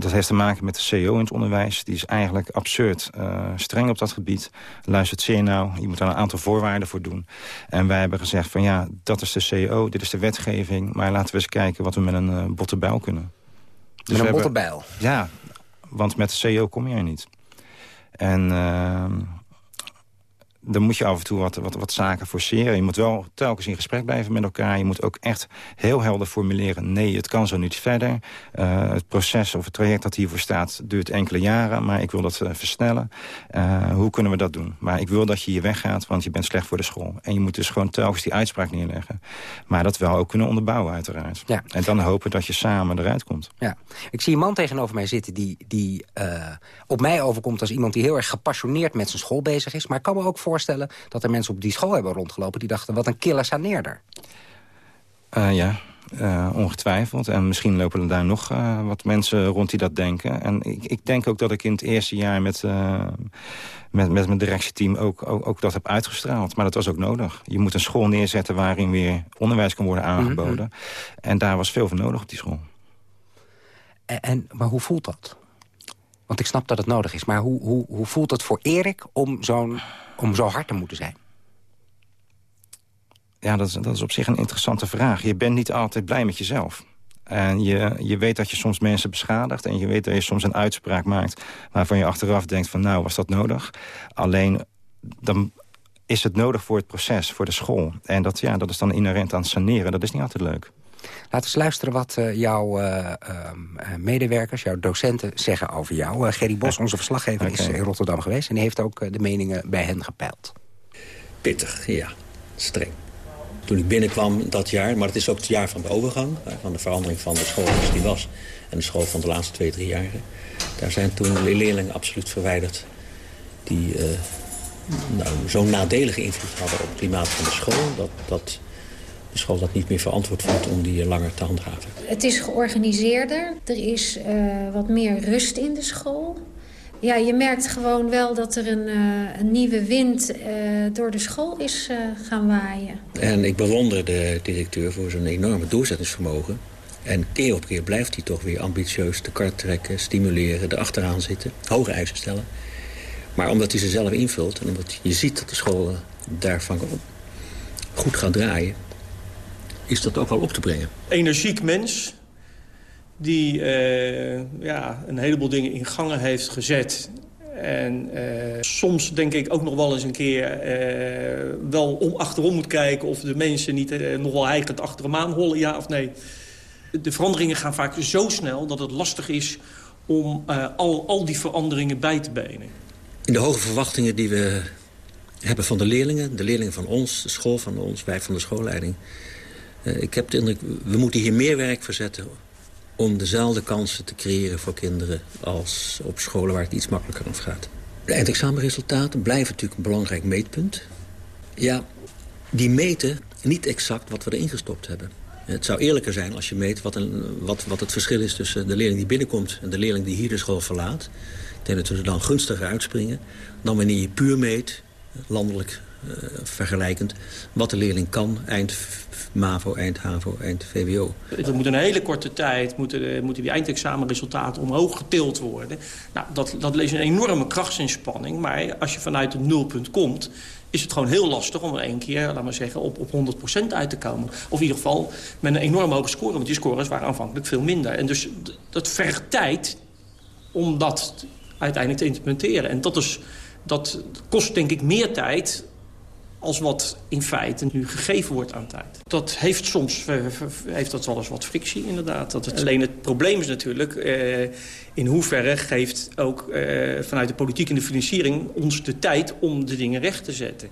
dat heeft te maken met de CEO in het onderwijs. Die is eigenlijk absurd streng op dat gebied. Luistert zeer nauw. Je moet daar een aantal voorwaarden voor doen. En wij hebben gezegd van ja, dat is de CEO, dit is de wetgeving. Maar laten we eens kijken wat we met een botte bijl kunnen.
Dus met een botte bijl?
Ja, want met de CEO kom je er niet. En uh, dan moet je af en toe wat, wat, wat zaken forceren. Je moet wel telkens in gesprek blijven met elkaar. Je moet ook echt heel helder formuleren... nee, het kan zo niet verder. Uh, het proces of het traject dat hiervoor staat duurt enkele jaren... maar ik wil dat uh, versnellen. Uh, hoe kunnen we dat doen? Maar ik wil dat je hier weggaat, want je bent slecht voor de school. En je moet dus gewoon telkens die uitspraak neerleggen. Maar dat wel ook kunnen onderbouwen, uiteraard. Ja. En dan hopen dat je samen eruit komt.
Ja. Ik zie een man tegenover mij zitten die, die op mij overkomt... als iemand die heel erg gepassioneerd met zijn school bezig is. Maar ik kan me ook voorstellen dat er mensen op die school hebben rondgelopen... die dachten, wat een killer saneerder.
Uh, ja, uh, ongetwijfeld. En misschien lopen er daar nog uh, wat mensen rond die dat denken. En ik, ik, denk ook dat ik in het eerste jaar met, uh, met, met mijn directieteam ook, ook, ook, dat heb uitgestraald. Maar dat was ook nodig. Je moet een school neerzetten waarin weer onderwijs kan worden aangeboden. Mm -hmm. En daar was veel voor nodig op die school.
En, en, maar hoe voelt dat? Want ik snap dat het nodig is. Maar hoe, hoe, hoe voelt het voor Erik om, zo'n, om zo hard te moeten zijn?
Ja, dat is, dat is op zich een interessante vraag. Je bent niet altijd blij met jezelf. En je, je weet dat je soms mensen beschadigt. En je weet dat je soms een uitspraak maakt... waarvan je achteraf denkt van nou, was dat nodig? Alleen dan is het nodig voor het proces, voor de school. En dat, ja, dat is dan inherent aan saneren. Dat is niet altijd leuk.
Laten we eens luisteren wat uh, jouw uh, uh, medewerkers, jouw docenten zeggen over jou. Gerry Bos, onze verslaggever, okay. is in Rotterdam geweest... en die heeft ook de meningen bij hen gepeild.
Pittig, ja. Streng. Toen ik binnenkwam dat jaar, maar het is ook het jaar van de overgang... van de verandering van de school zoals die was... en de school van de laatste twee, drie jaren... daar zijn toen leerlingen absoluut verwijderd... die nou, zo'n nadelige invloed hadden op het klimaat van de school... dat, dat de school dat niet meer verantwoord vond om die langer te handhaven.
Het is georganiseerder. Er is uh, wat meer rust in de school. Ja, je merkt gewoon wel dat er een, uh, een nieuwe wind uh, door de school is gaan waaien.
En ik bewonder de directeur voor zijn enorme doorzettingsvermogen. En keer op keer blijft hij toch weer ambitieus de kart trekken, stimuleren, erachteraan zitten, hoge eisen stellen. Maar omdat hij ze zelf invult en omdat je ziet dat de school daarvan goed gaat draaien is dat ook wel op te brengen.
Energiek mens die uh, ja, een heleboel dingen in gangen heeft gezet. En uh, soms denk ik ook nog wel eens een keer uh, wel om achterom moet kijken... of de mensen niet nog wel heigend achter hem aan hollen, ja of nee. De veranderingen gaan vaak zo snel dat het lastig is om al, al die veranderingen bij te benen.
In de hoge verwachtingen die we hebben van de leerlingen... de leerlingen van ons, de school van ons, wij van de schoolleiding... Uh, ik heb de indruk, we moeten hier meer werk verzetten om dezelfde kansen te creëren voor kinderen als op scholen waar het iets makkelijker afgaat. De eindexamenresultaten blijven natuurlijk een belangrijk meetpunt. Ja, die meten niet exact wat we erin gestopt hebben. Het zou eerlijker zijn als je meet wat, een, wat, wat het verschil is tussen de leerling die binnenkomt... en de leerling die hier de school verlaat. Ik denk dat we er dan gunstiger uitspringen dan wanneer je puur meet landelijk vergelijkend... wat de leerling kan, eind MAVO, eind HAVO, eind VWO.
Er moet een hele korte tijd, moeten, moeten die eindexamenresultaten omhoog getild worden. Nou, dat, dat leest een enorme krachtsinspanning. Maar als je vanuit een nulpunt komt, is het gewoon heel lastig om er één keer, laten we zeggen, op, op 100% uit te komen. Of in ieder geval met een enorm hoge score, want die scores waren aanvankelijk veel minder. En dus dat vergt tijd om dat uiteindelijk te implementeren. En dat, is, dat kost denk ik meer tijd als wat in feite nu gegeven wordt aan tijd. Dat heeft soms heeft dat wel eens wat frictie, inderdaad. Dat het, alleen het probleem is natuurlijk... Eh, in hoeverre geeft ook eh, vanuit de politiek en de financiering... ons de tijd om de dingen recht te zetten.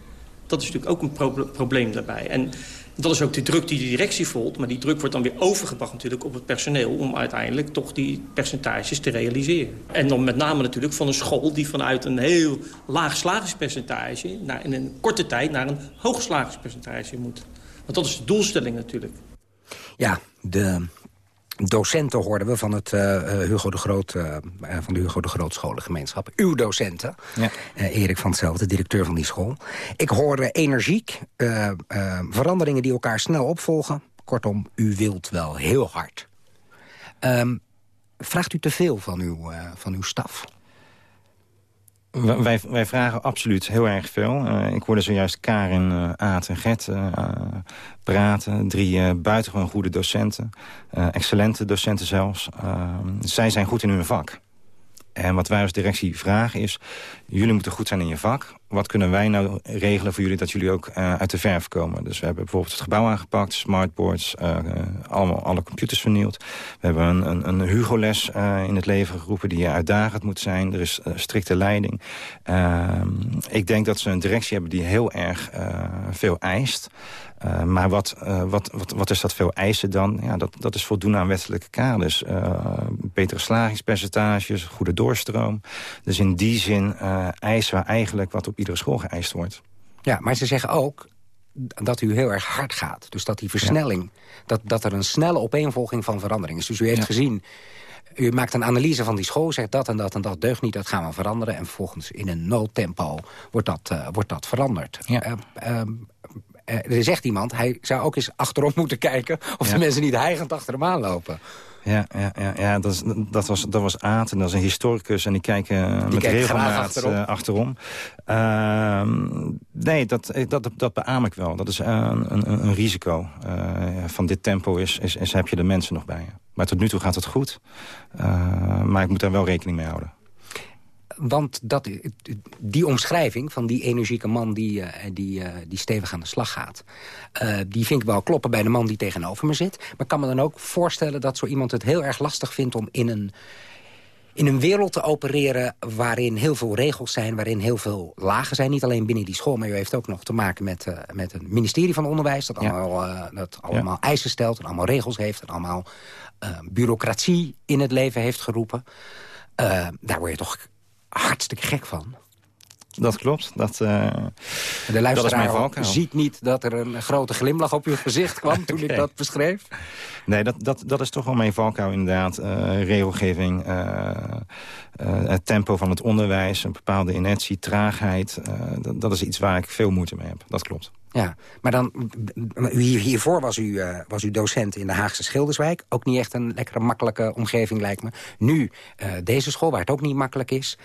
Dat is natuurlijk ook een probleem daarbij. En dat is ook de druk die de directie voelt. Maar die druk wordt dan weer overgebracht natuurlijk op het personeel... om uiteindelijk toch die percentages te realiseren. En dan met name natuurlijk van een school die vanuit een heel laag slagingspercentage... Naar, in een korte tijd naar een hoog slagingspercentage moet. Want dat is de doelstelling natuurlijk.
Ja, de docenten hoorden we van, het, uh, Hugo de Groot, uh, van de Hugo de Groot scholengemeenschap. Uw docenten, ja. Erik van hetzelfde, directeur van die school. Ik hoorde energiek, veranderingen die elkaar snel opvolgen. Kortom, u wilt wel heel hard. Um, vraagt u te veel van uw, van uw staf?
Wij, wij, vragen absoluut heel erg veel. Uh, ik hoorde zojuist Karin, uh, Aad en Gert uh, praten. Drie buitengewoon goede docenten. excellente docenten zelfs. zij zijn goed in hun vak. En wat wij als directie vragen is... jullie moeten goed zijn in je vak. Wat kunnen wij nou regelen voor jullie dat jullie ook uh, uit de verf komen? Dus we hebben bijvoorbeeld het gebouw aangepakt, smartboards, uh, allemaal, alle computers vernield. We hebben een, een, een Hugo-les in het leven geroepen die uitdagend moet zijn. Er is strikte leiding. Ehm, ik denk dat ze een directie hebben die heel erg veel eist. Maar wat, wat, wat, wat is dat veel eisen dan? Ja, dat, dat is voldoen aan wettelijke kaders. Betere slagingspercentages, goede doorstroom. Dus in die zin eisen we eigenlijk wat op iedere school geëist wordt.
Ja, maar ze zeggen ook dat u heel erg hard gaat. Dus dat die versnelling, dat, dat er een snelle opeenvolging van verandering is. Dus u heeft gezien, u maakt een analyse van die school, zegt dat en dat en dat deugt niet, dat gaan we veranderen. En vervolgens in een noodtempo wordt dat, uh, wordt dat veranderd. Ja. Uh, uh, er zegt iemand, hij zou ook eens achterom moeten kijken... of de mensen niet heigend achter hem aanlopen.
Ja, ja, ja, ja dat, is, dat, was, dat was Aad en dat is een historicus... en die kijken die met regelmaat achterom. Achterom. Uh, nee, dat, dat, dat beaam ik wel. Dat is een, een, een risico. Van dit tempo is, is, is, heb je de mensen nog bij je. Maar tot nu toe gaat het goed. maar ik moet daar wel rekening mee houden
want dat, die omschrijving van die energieke man die, uh, die, uh, die stevig aan de slag gaat... Uh, die vind ik wel kloppen bij de man die tegenover me zit. Maar ik kan me dan ook voorstellen dat zo iemand het heel erg lastig vindt... om in een, in een wereld te opereren waarin heel veel regels zijn... waarin heel veel lagen zijn, niet alleen binnen die school... maar u heeft ook nog te maken met, met een ministerie van Onderwijs... dat allemaal, dat allemaal eisen stelt en allemaal regels heeft... en allemaal bureaucratie in het leven heeft geroepen... daar word je toch hartstikke gek van.
Dat klopt. Dat, uh,
de luisteraar ziet niet dat er een grote glimlach op uw gezicht kwam... toen ik dat beschreef.
Nee, dat, dat, dat is toch wel mijn valkuil inderdaad. Uh, regelgeving, uh, het tempo van het onderwijs... een bepaalde inertie, traagheid. Dat, dat, is iets waar ik veel moeite mee heb. Dat klopt.
Ja, maar dan, hiervoor was u, was u docent in de Haagse Schilderswijk. Ook niet echt een lekkere, makkelijke omgeving, lijkt me. Nu, deze school, waar het ook niet makkelijk is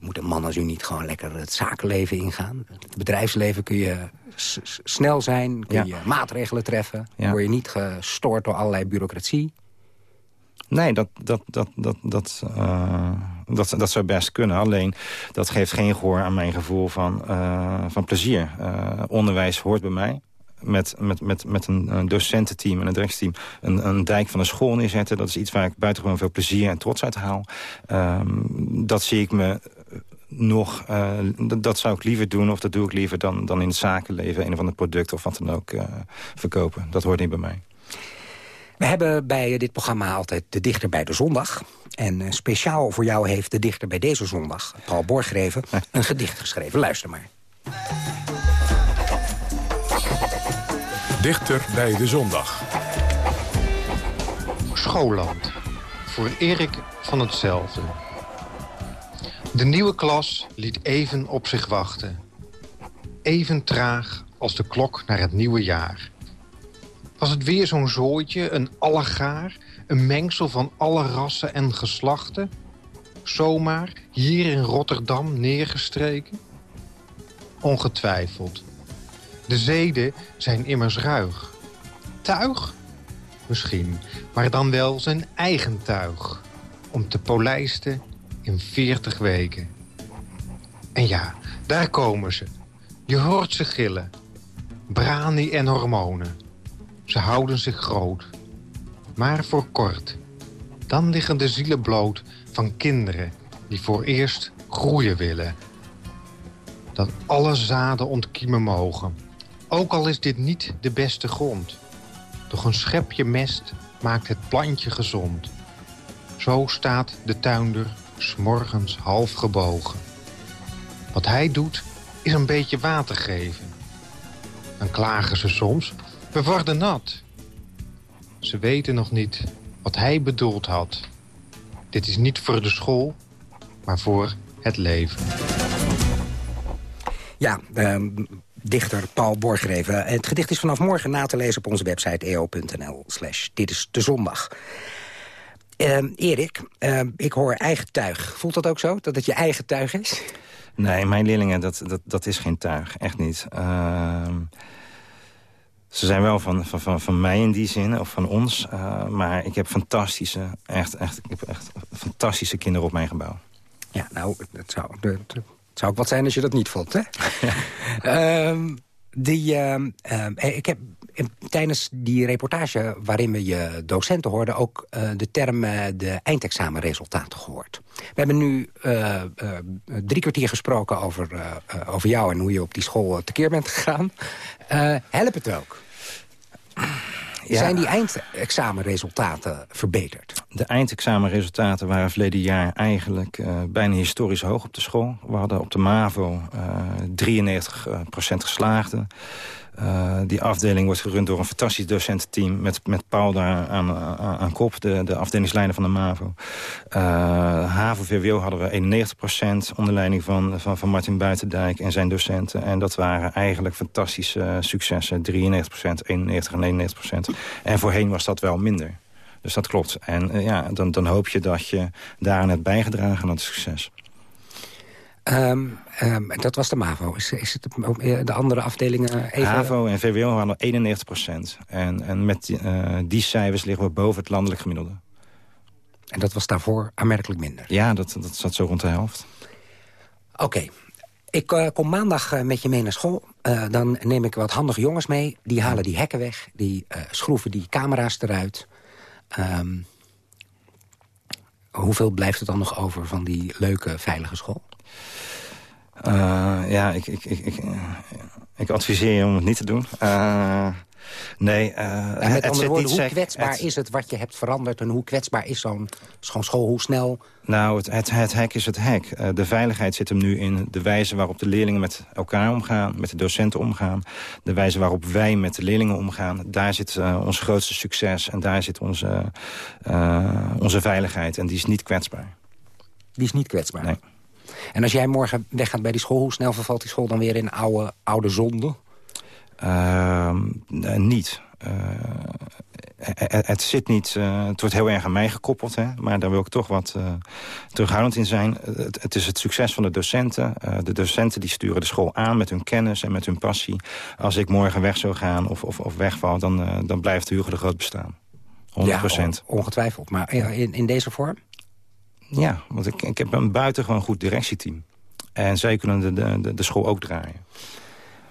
moet een man als u niet gewoon lekker het zakenleven ingaan? Het bedrijfsleven kun je snel zijn, kun je maatregelen treffen. Ja. Word je niet gestoord door allerlei bureaucratie.
Nee, dat, dat, dat, dat, dat, uh, dat, dat zou best kunnen. Alleen, dat geeft geen gehoor aan mijn gevoel van, uh, van plezier. Uh, onderwijs hoort bij mij met, met, met, met een, docententeam en een directieteam een, een dijk van een school neerzetten. Dat is iets waar ik buitengewoon veel plezier en trots uit haal. Um, dat zie ik me nog, uh, dat zou ik liever doen of dat doe ik liever dan, dan in het zakenleven een of ander product of wat dan ook uh, verkopen. Dat hoort niet bij mij.
We hebben bij dit programma altijd de dichter bij de zondag. En speciaal voor jou heeft de dichter bij deze zondag, Paul Borgreven, een gedicht geschreven. Luister maar.
Dichter bij de zondag.
Schoolland. Voor Erik van hetzelfde. De nieuwe klas liet even op zich wachten. Even traag als de klok naar het nieuwe jaar. Was het weer zo'n zooitje, een allegaar... een mengsel van alle rassen en geslachten... zomaar hier in Rotterdam neergestreken? Ongetwijfeld. De zeden zijn immers ruig. Tuig? Misschien, maar dan wel zijn eigen tuig. Om te polijsten in veertig weken. En ja, daar komen ze. Je hoort ze gillen. Brani en hormonen. Ze houden zich groot. Maar voor kort. Dan liggen de zielen bloot van kinderen die voor eerst groeien willen. Dat alle zaden ontkiemen mogen. Ook al is dit niet de beste grond. Doch een schepje mest maakt het plantje gezond. Zo staat de tuinder s'morgens half gebogen. Wat hij doet, is een beetje water geven. Dan klagen ze soms, we worden nat. Ze weten nog niet wat hij bedoeld had. Dit is niet voor de school, maar voor het leven.
Ja, ehm, dichter Paul Borgreven. Het gedicht is vanaf morgen na te lezen op onze website eo.nl dit is de zondag. Ehm, Erik, ehm, ik hoor eigen tuig. Voelt dat ook zo, dat het je eigen tuig is?
Nee, mijn leerlingen, dat, dat, dat is geen tuig. Echt niet. Ehm, ze zijn wel van, van, van, van mij in die zin, of van ons. eh, maar ik heb fantastische, echt, echt, ik heb echt fantastische kinderen op mijn gebouw.
Ja, nou, het zou, het zou ook wat zijn als je dat niet vond, hè? Ehm, die, ik heb tijdens die reportage waarin we je docenten hoorden... ook eh, de term eh, de eindexamenresultaten gehoord. We hebben nu eh, drie kwartier gesproken over, over jou... en hoe je op die school tekeer bent gegaan. Helpt het ook?
Ja.
Zijn die eindexamenresultaten verbeterd?
De eindexamenresultaten waren verleden jaar eigenlijk bijna historisch hoog op de school. We hadden op de MAVO eh 93% geslaagden. Eh, die afdeling wordt gerund door een fantastisch docententeam... met, met Paul daar aan, aan, kop, de, de afdelingsleider van de MAVO. Eh HAVO-VWO hadden we 91% onder leiding van, van, van Martin Buitendijk en zijn docenten. En dat waren eigenlijk fantastische successen. 93%, 91% en 91%. En voorheen was dat wel minder. Dus dat klopt. En eh, ja, dan, dan hoop je dat je daaraan hebt bijgedragen aan het succes.
Ehm, ehm, dat was de MAVO. Is, is het de andere afdelingen even...
HAVO en VWO hadden 91 En, en met die, eh, die cijfers liggen we boven het landelijk gemiddelde.
En dat was daarvoor aanmerkelijk minder?
Ja, dat, dat zat zo rond de helft.
Oké. Ik eh, kom maandag eh, met je mee naar school. Eh, dan neem ik wat handige jongens mee. Die halen die hekken weg. Die schroeven die camera's eruit. Ehm, hoeveel blijft er dan nog over van die leuke, veilige school?
Eh, ja, ik, ik, ik, ik, eh, ik adviseer je om het niet te doen. Eh, nee, eh,
En met andere woorden, hoe kwetsbaar
het-
is het wat je hebt veranderd... en hoe kwetsbaar is zo'n school? Hoe snel...
Nou, het, het, het hek is het hek. De veiligheid zit hem nu in de wijze waarop de leerlingen met elkaar omgaan, met de docenten omgaan. De wijze waarop wij met de leerlingen omgaan. Daar zit ons grootste succes en daar zit onze, onze veiligheid. En die is niet kwetsbaar.
Die is niet kwetsbaar?
Nee.
En als jij morgen weggaat bij die school... hoe snel vervalt die school dan weer in oude, oude zonde?
Ehm, eh, niet. Eh, het, het zit niet... eh, het wordt heel erg aan mij gekoppeld, hè, maar daar wil ik toch wat eh, terughoudend in zijn. Het, het is het succes van de docenten. Eh, de docenten die sturen de school aan met hun kennis en met hun passie. Als ik morgen weg zou gaan of, of, of wegval, dan, eh, dan blijft Hugo de Groot bestaan. 100
Ja, on- ongetwijfeld. Maar in, in deze vorm?
Ja, want ik, ik heb een buitengewoon goed directieteam. En zij kunnen de, de, de, school ook draaien.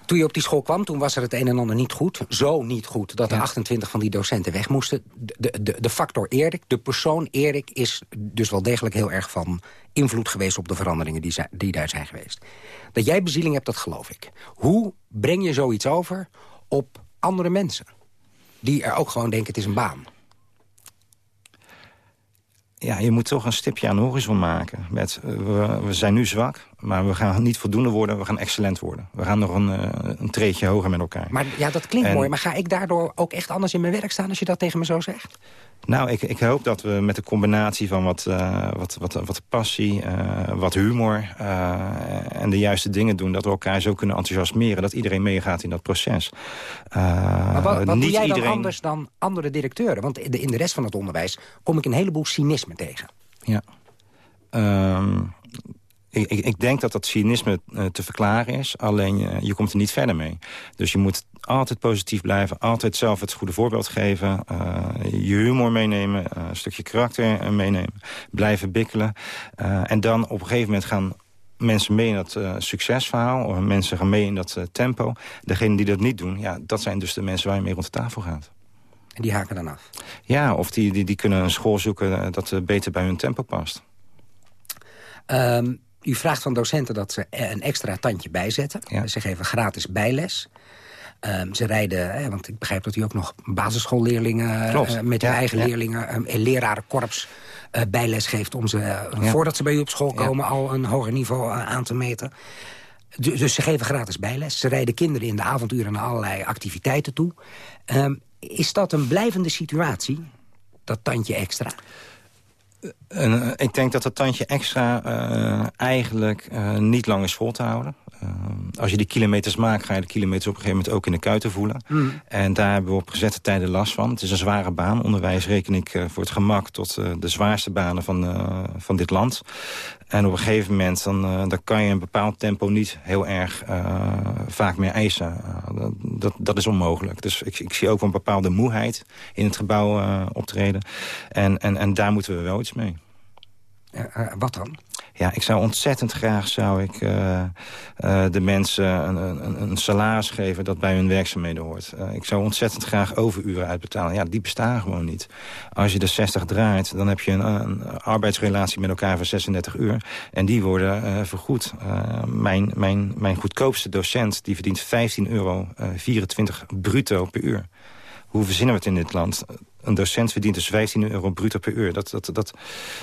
Toen je op die school kwam, toen was er het een en ander niet goed. Zo niet goed dat er 28 van die docenten weg moesten. De, de, de factor Erik, de persoon Erik... is dus wel degelijk heel erg van invloed geweest... op de veranderingen die, die daar zijn geweest. Dat jij bezieling hebt, dat geloof ik. Hoe breng je zoiets over op andere mensen? Die er ook gewoon denken, het is een baan.
Ja, je moet toch een stipje aan de horizon maken. Met, eh, we, we zijn nu zwak, maar we gaan niet voldoende worden. We gaan excellent worden. We gaan nog een, eh, een treedje hoger met elkaar.
Maar ja, dat klinkt
En-
mooi. Maar ga ik daardoor ook echt anders in mijn werk staan... als je dat tegen me zo zegt?
Nou, ik, ik hoop dat we met de combinatie van wat, uh, wat, wat, wat passie, uh, wat humor uh, en de juiste dingen doen... dat we elkaar zo kunnen enthousiasmeren, dat iedereen meegaat in dat proces.
maar wat, wat niet doe jij iedereen... dan anders dan andere directeuren? Want in de rest van het onderwijs kom ik een heleboel cynisme tegen.
Ja. Um, ik, ik, denk dat dat cynisme te verklaren is. Alleen je komt er niet verder mee. Dus je moet altijd positief blijven. Altijd zelf het goede voorbeeld geven. Uh, je humor meenemen. Uh, een stukje karakter meenemen. Blijven bikkelen. en dan op een gegeven moment gaan mensen mee in dat succesverhaal. Of mensen gaan mee in dat tempo. Degenen die dat niet doen, ja, dat zijn dus de mensen waar je mee rond de tafel gaat.
En die haken dan af?
Ja, of die, die, die kunnen een school zoeken dat beter bij hun tempo past.
Um, u vraagt van docenten dat ze een extra tandje bijzetten. Ze geven gratis bijles. Um, ze rijden, hè, want ik begrijp dat u ook nog basisschoolleerlingen... Uh, met hun eigen leerlingen, um, een lerarenkorps uh, bijles geeft... om ze, voordat ze bij u op school komen, al een hoger niveau aan te meten. Dus, dus ze geven gratis bijles. Ze rijden kinderen in de avonduren naar allerlei activiteiten toe. Um, is dat een blijvende situatie, dat tandje extra?
Uh, ik denk dat dat tandje extra uh, eigenlijk uh, niet lang is vol te houden. Als je die kilometers maakt, ga je de kilometers op een gegeven moment ook in de kuiten voelen. Mm. En daar hebben we op gezette tijden last van. Het is een zware baan. Onderwijs reken ik voor het gemak tot de zwaarste banen van, van dit land. En op een gegeven moment dan, dan kan je een bepaald tempo niet heel erg vaak meer eisen. Dat, dat is onmogelijk. Dus ik, ik zie ook een bepaalde moeheid in het gebouw optreden. En, en, en daar moeten we wel iets mee.
wat dan?
Ja, ik zou ontzettend graag zou ik, uh, uh, de mensen een, een, een, salaris geven dat bij hun werkzaamheden hoort. Uh, ik zou ontzettend graag overuren uitbetalen. Ja, die bestaan gewoon niet. Als je de 60 draait, dan heb je een, een arbeidsrelatie met elkaar van 36 uur. En die worden vergoed. mijn, mijn, mijn goedkoopste docent die verdient 15 euro 24 bruto per uur. Hoe verzinnen we het in dit land? Een docent verdient dus 15 euro bruto per uur. Dat, dat, dat,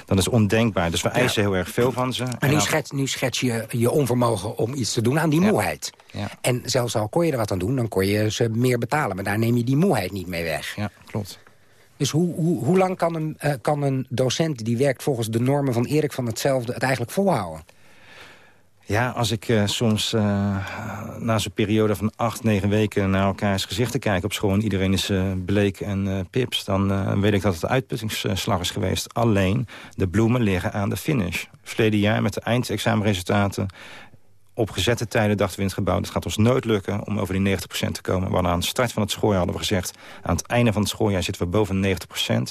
dat is ondenkbaar. Dus we eisen heel erg veel van ze.
Maar nu, schets, nu schets je je onvermogen om iets te doen aan die moeheid. Ja. En zelfs al kon je er wat aan doen, dan kon je ze meer betalen. Maar daar neem je die moeheid niet mee weg.
Ja, klopt.
Dus hoe, hoe, hoe lang kan een, uh, kan een docent die werkt volgens de normen van Erik van hetzelfde... het eigenlijk volhouden?
Ja, als ik uh, soms uh, na zo'n periode van acht, negen weken... naar elkaars gezichten kijk op school en iedereen is uh, bleek en pips... dan weet ik dat het uitputtingsslag is geweest. Alleen, de bloemen liggen aan de finish. Verleden jaar met de eindexamenresultaten op gezette tijden dachten we in het gebouw... het gaat ons nooit lukken om over die 90% te komen. Hadden aan de start van het schooljaar hadden we gezegd... aan het einde van het schooljaar zitten we boven de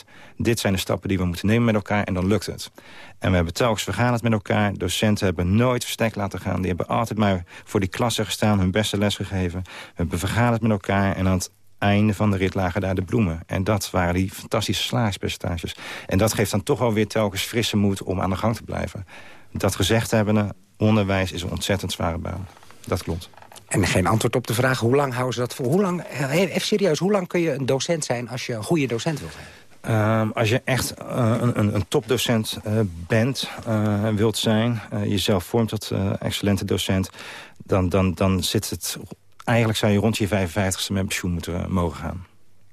90%. Dit zijn de stappen die we moeten nemen met elkaar en dan lukt het. En we hebben telkens vergaan het met elkaar. Docenten hebben nooit verstek laten gaan. Die hebben altijd maar voor die klasse gestaan, hun beste les gegeven. We hebben vergaan het met elkaar en aan het einde van de rit lagen daar de bloemen. En dat waren die fantastische slagingspercentages. En dat geeft dan toch wel weer telkens frisse moed om aan de gang te blijven. Dat gezegd hebbende, onderwijs is een ontzettend zware baan. Dat klopt.
En geen antwoord op de vraag, hoe lang houden ze dat vol? Hoe lang, eh, even serieus, hoe lang kun je een docent zijn als je een goede docent wilt zijn?
Uh, als je echt uh, een, een, topdocent uh, bent, wilt zijn... jezelf vormt tot excellente docent... Dan, dan, dan zit het... Eigenlijk zou je rond je 55ste met pensioen moeten mogen gaan.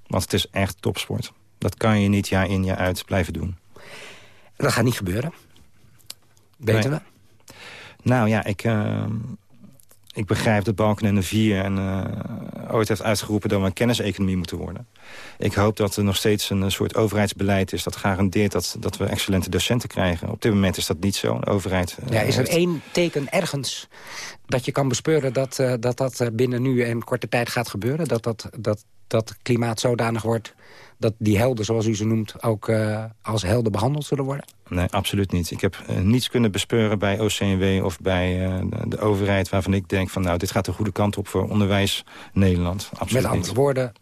Want het is echt topsport. Dat kan je niet jaar in jaar uit blijven doen.
Dat gaat niet gebeuren. Weten we?
Nou ja, ik, uh, ik begrijp dat Balken en de Vier en, uh, ooit heeft uitgeroepen dat we een kenniseconomie moeten worden. Ik hoop dat er nog steeds een soort overheidsbeleid is dat garandeert dat, dat we excellente docenten krijgen. Op dit moment is dat niet zo. De overheid,
uh, ja, is er één teken ergens dat je kan bespeuren dat uh, dat, dat binnen nu en korte tijd gaat gebeuren? Dat dat, dat, dat klimaat zodanig wordt dat die helden, zoals u ze noemt, ook uh, als helden behandeld zullen worden?
Nee, absoluut niet. Ik heb uh, niets kunnen bespeuren bij OCNW of bij uh, de, de, overheid... waarvan ik denk van nou, dit gaat de goede kant op voor onderwijs Nederland. Absoluut
Met andere woorden,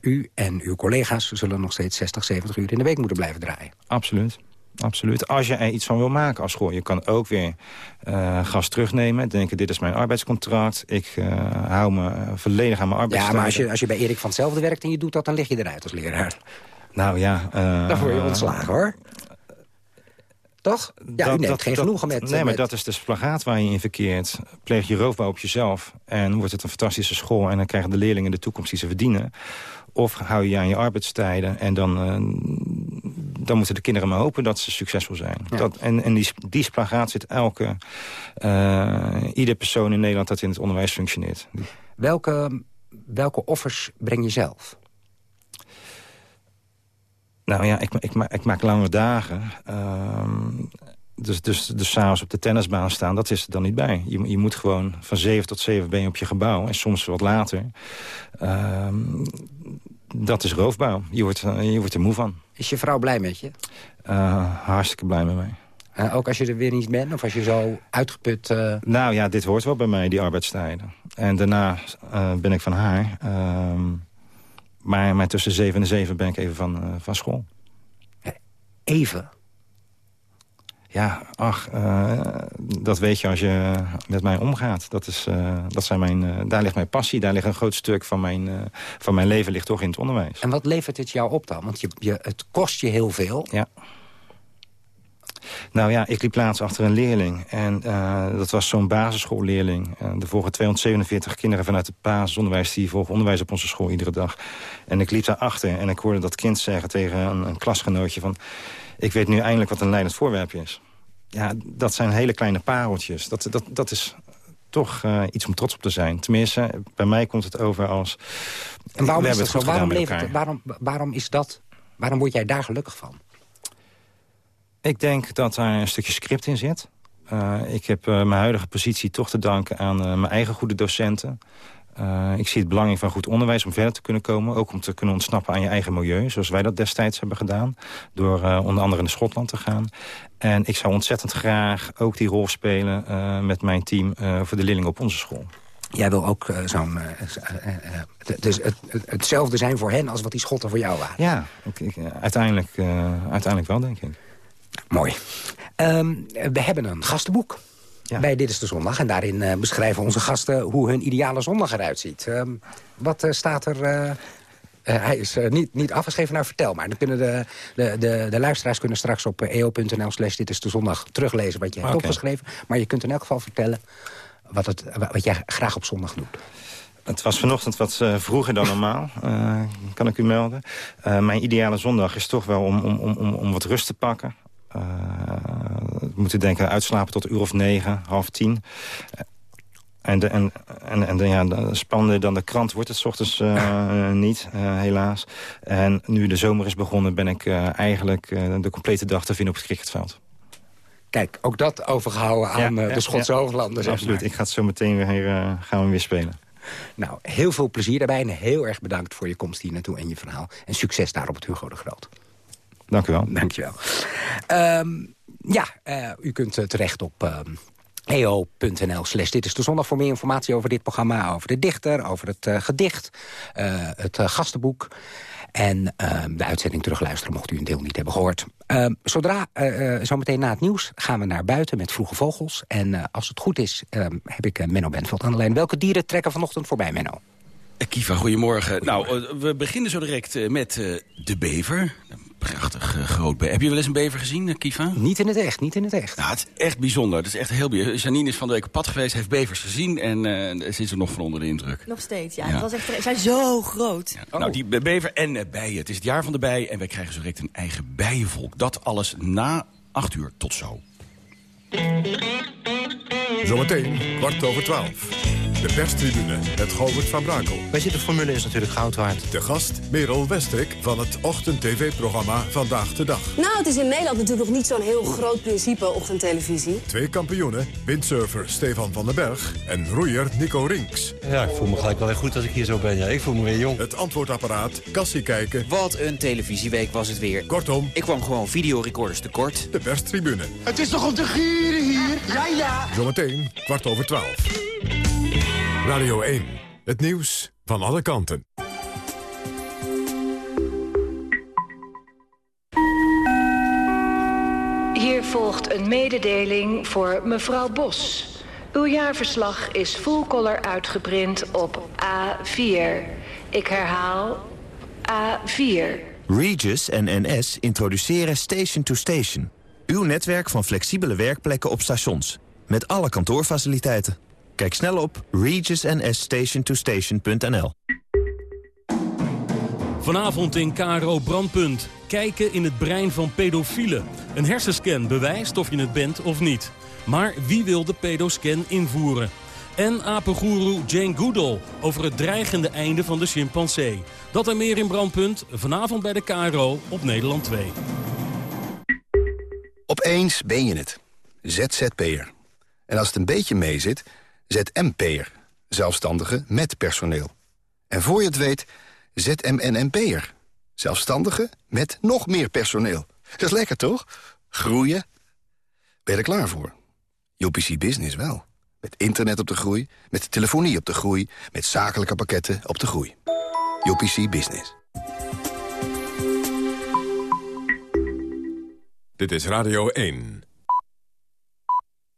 u en uw collega's zullen nog steeds 60, 70 uur in de week moeten blijven draaien.
Absoluut absoluut. Als je er iets van wil maken als school. Je kan ook weer uh, gas terugnemen. Denken, dit is mijn arbeidscontract. Ik uh, hou me volledig aan mijn arbeidstijd.
Ja, maar als je, als je bij Erik van hetzelfde werkt en je doet dat... dan lig je eruit als leraar.
Nou ja... Uh,
dan word je ontslagen, hoor. Toch? Ja, u neemt geen genoegen met...
Nee, maar
met-
dat is dus plagaat waar je in verkeert. Pleeg je roofbouw op jezelf en wordt het een fantastische school... en dan krijgen de leerlingen de toekomst die ze verdienen. Of hou je aan je arbeidstijden en dan, eh, dan moeten de kinderen maar hopen dat ze succesvol zijn. Dat, en en die, die plagaat zit elke, eh ieder persoon in Nederland dat in het onderwijs functioneert.
Welke, welke offers breng je zelf?
Nou ja, ik, ik, ma- ik maak lange dagen. Ehm, dus dus, dus s'avonds op de tennisbaan staan, dat is er dan niet bij. Je, je moet gewoon van zeven tot zeven ben je op je gebouw. En soms wat later. Ehm, dat is roofbouw. Je wordt, eh, je wordt er moe van.
Is je vrouw blij met je?
Eh, hartstikke blij met mij.
Eh, ook als je er weer niet bent? Of als je zo uitgeput...
Nou ja, dit hoort wel bij mij, die arbeidstijden. En daarna ben ik van haar. Ehm, maar, maar tussen zeven en zeven ben ik even van, van school.
Even?
Ja, ach, eh, dat weet je als je met mij omgaat. Dat is, eh, dat zijn mijn, eh, daar ligt mijn passie, daar ligt een groot stuk van mijn, van mijn leven ligt toch in het onderwijs.
En wat levert het jou op dan? Want je, je, het kost je heel veel.
Ja. Nou ja, ik liep laatst achter een leerling. En dat was zo'n basisschoolleerling. Uh, er volgen 247 kinderen vanuit het basisonderwijs... die volgen onderwijs op onze school iedere dag. En ik liep daarachter en ik hoorde dat kind zeggen tegen een, een klasgenootje van... ik weet nu eindelijk wat een leidend voorwerp is. Ja, dat zijn hele kleine pareltjes. Dat, dat, dat is toch uh, iets om trots op te zijn. Tenminste, bij mij komt het over als...
En waarom is dat zo? Waarom, levert, waarom, waarom is dat... Waarom word jij daar gelukkig van?
Ik denk dat daar een stukje script in zit. Uh, ik heb uh, mijn huidige positie toch te danken aan mijn eigen goede docenten. Uh, ik zie het belang van goed onderwijs om verder te kunnen komen. Ook om te kunnen ontsnappen aan je eigen milieu. Zoals wij dat destijds hebben gedaan. Door uh, onder andere naar Schotland te gaan. En ik zou ontzettend graag ook die rol spelen uh, met mijn team voor de leerlingen op onze school.
Jij wil ook zo'n... Dus het, het, hetzelfde zijn voor hen als wat die Schotten voor jou waren.
Ja, ik, ik, uiteindelijk, uiteindelijk wel, denk ik.
Mooi. Um, we hebben een gastenboek. Ja. Bij Dit is de Zondag. En daarin uh, beschrijven onze gasten hoe hun ideale zondag eruit ziet. Um, wat uh, staat er... Uh, hij is niet, niet afgeschreven, nou vertel maar. Dan kunnen de, de, de, de luisteraars kunnen straks op eo.nl slash dit is de zondag teruglezen wat je hebt
Okay.
opgeschreven. Maar je kunt in elk geval vertellen wat, het, wat jij graag op zondag doet.
Het was vanochtend wat uh, vroeger dan normaal, uh, kan ik u melden. Uh, mijn ideale zondag is toch wel om, om, om, om wat rust te pakken. We moeten denken uitslapen tot een uur of negen, half tien. En, de, en, en, en de, ja, de spannender dan de krant wordt het 's ochtends uh, niet, uh, helaas. En nu de zomer is begonnen ben ik uh, eigenlijk de complete dag te vinden op het cricketveld.
Kijk, ook dat overgehouden aan ja, de Schotse ja, Hooglanden. Zeg
Absoluut,
maar.
ik ga het zo meteen weer, gaan we weer spelen.
Nou, heel veel plezier daarbij en heel erg bedankt voor je komst hier naartoe en je verhaal. En succes daar op het Hugo de Groot.
Dank u wel.
Dank je wel. Um, ja, uh, u kunt uh, terecht op... Uh, eo.nl slash dit is de zondag voor meer informatie over dit programma. Over de dichter, over het uh, gedicht, uh, het uh, gastenboek. En uh, de uitzending terugluisteren mocht u een deel niet hebben gehoord. Uh, zodra, uh, zometeen na het nieuws, gaan we naar buiten met vroege vogels. En uh, als het goed is, uh, heb ik uh, Menno Benveld aan de lijn. Welke dieren trekken vanochtend voorbij, Menno?
Kiva, goedemorgen. Nou, uh, we beginnen zo direct uh, met uh, de bever. Prachtig uh, groot bever. Heb je wel eens een bever gezien, uh, Kiva?
Niet in het echt, niet in het echt.
Nou, het is echt bijzonder. Het is echt heel bijzonder. Janine is van de week op pad geweest, heeft bevers gezien... en uh, ze is er nog van onder de indruk.
Nog steeds, ja. ja. Het was echt, ze zijn zo groot.
Ja. Oh. Nou, die bever en uh, bijen. Het is het jaar van de bij en wij krijgen zo direct een eigen bijenvolk. Dat alles na acht uur. Tot zo.
Zometeen, kwart over twaalf. De perstribune met Govert van Brakel.
Weet je, de formule is natuurlijk goud waard.
De gast, Merel Westrik van het ochtend-tv-programma Vandaag de Dag.
Nou, het is in Nederland natuurlijk nog niet zo'n heel groot principe, ochtendtelevisie.
Twee kampioenen, windsurfer Stefan van den Berg en roeier Nico Rinks.
Ja, ik voel me gelijk wel weer goed als ik hier zo ben. Ja, ik voel me weer jong.
Het antwoordapparaat, kassie kijken.
Wat een televisieweek was het weer.
Kortom.
Ik kwam gewoon videorecorders tekort.
De perstribune.
Het is toch om te gieren hier? Ja, ja.
Zometeen, kwart over twaalf. Radio 1. Het nieuws van alle kanten.
Hier volgt een mededeling voor mevrouw Bos. Uw jaarverslag is full color uitgeprint op A4. Ik herhaal A4.
Regis en NS introduceren Station to Station.
Uw netwerk van flexibele werkplekken op stations. Met alle kantoorfaciliteiten. Kijk snel op regisnsstationtostation.nl
Vanavond in KRO Brandpunt. Kijken in het brein van pedofielen. Een hersenscan bewijst of je het bent of niet. Maar wie wil de pedoscan invoeren? En apengoeroe Jane Goodall over het dreigende einde van de chimpansee. Dat en meer in Brandpunt, vanavond bij de KRO op Nederland 2.
Opeens ben je het. ZZP'er. En als het een beetje meezit, ZMP'er. Zelfstandige met personeel. En voor je het weet, ZMNNP'er. Zelfstandige met nog meer personeel. Dat is lekker, toch? Groeien. Ben je er klaar voor? UPC Business wel. Met internet op de groei, met telefonie op de groei... met zakelijke pakketten op de groei. UPC Business.
Dit is Radio 1.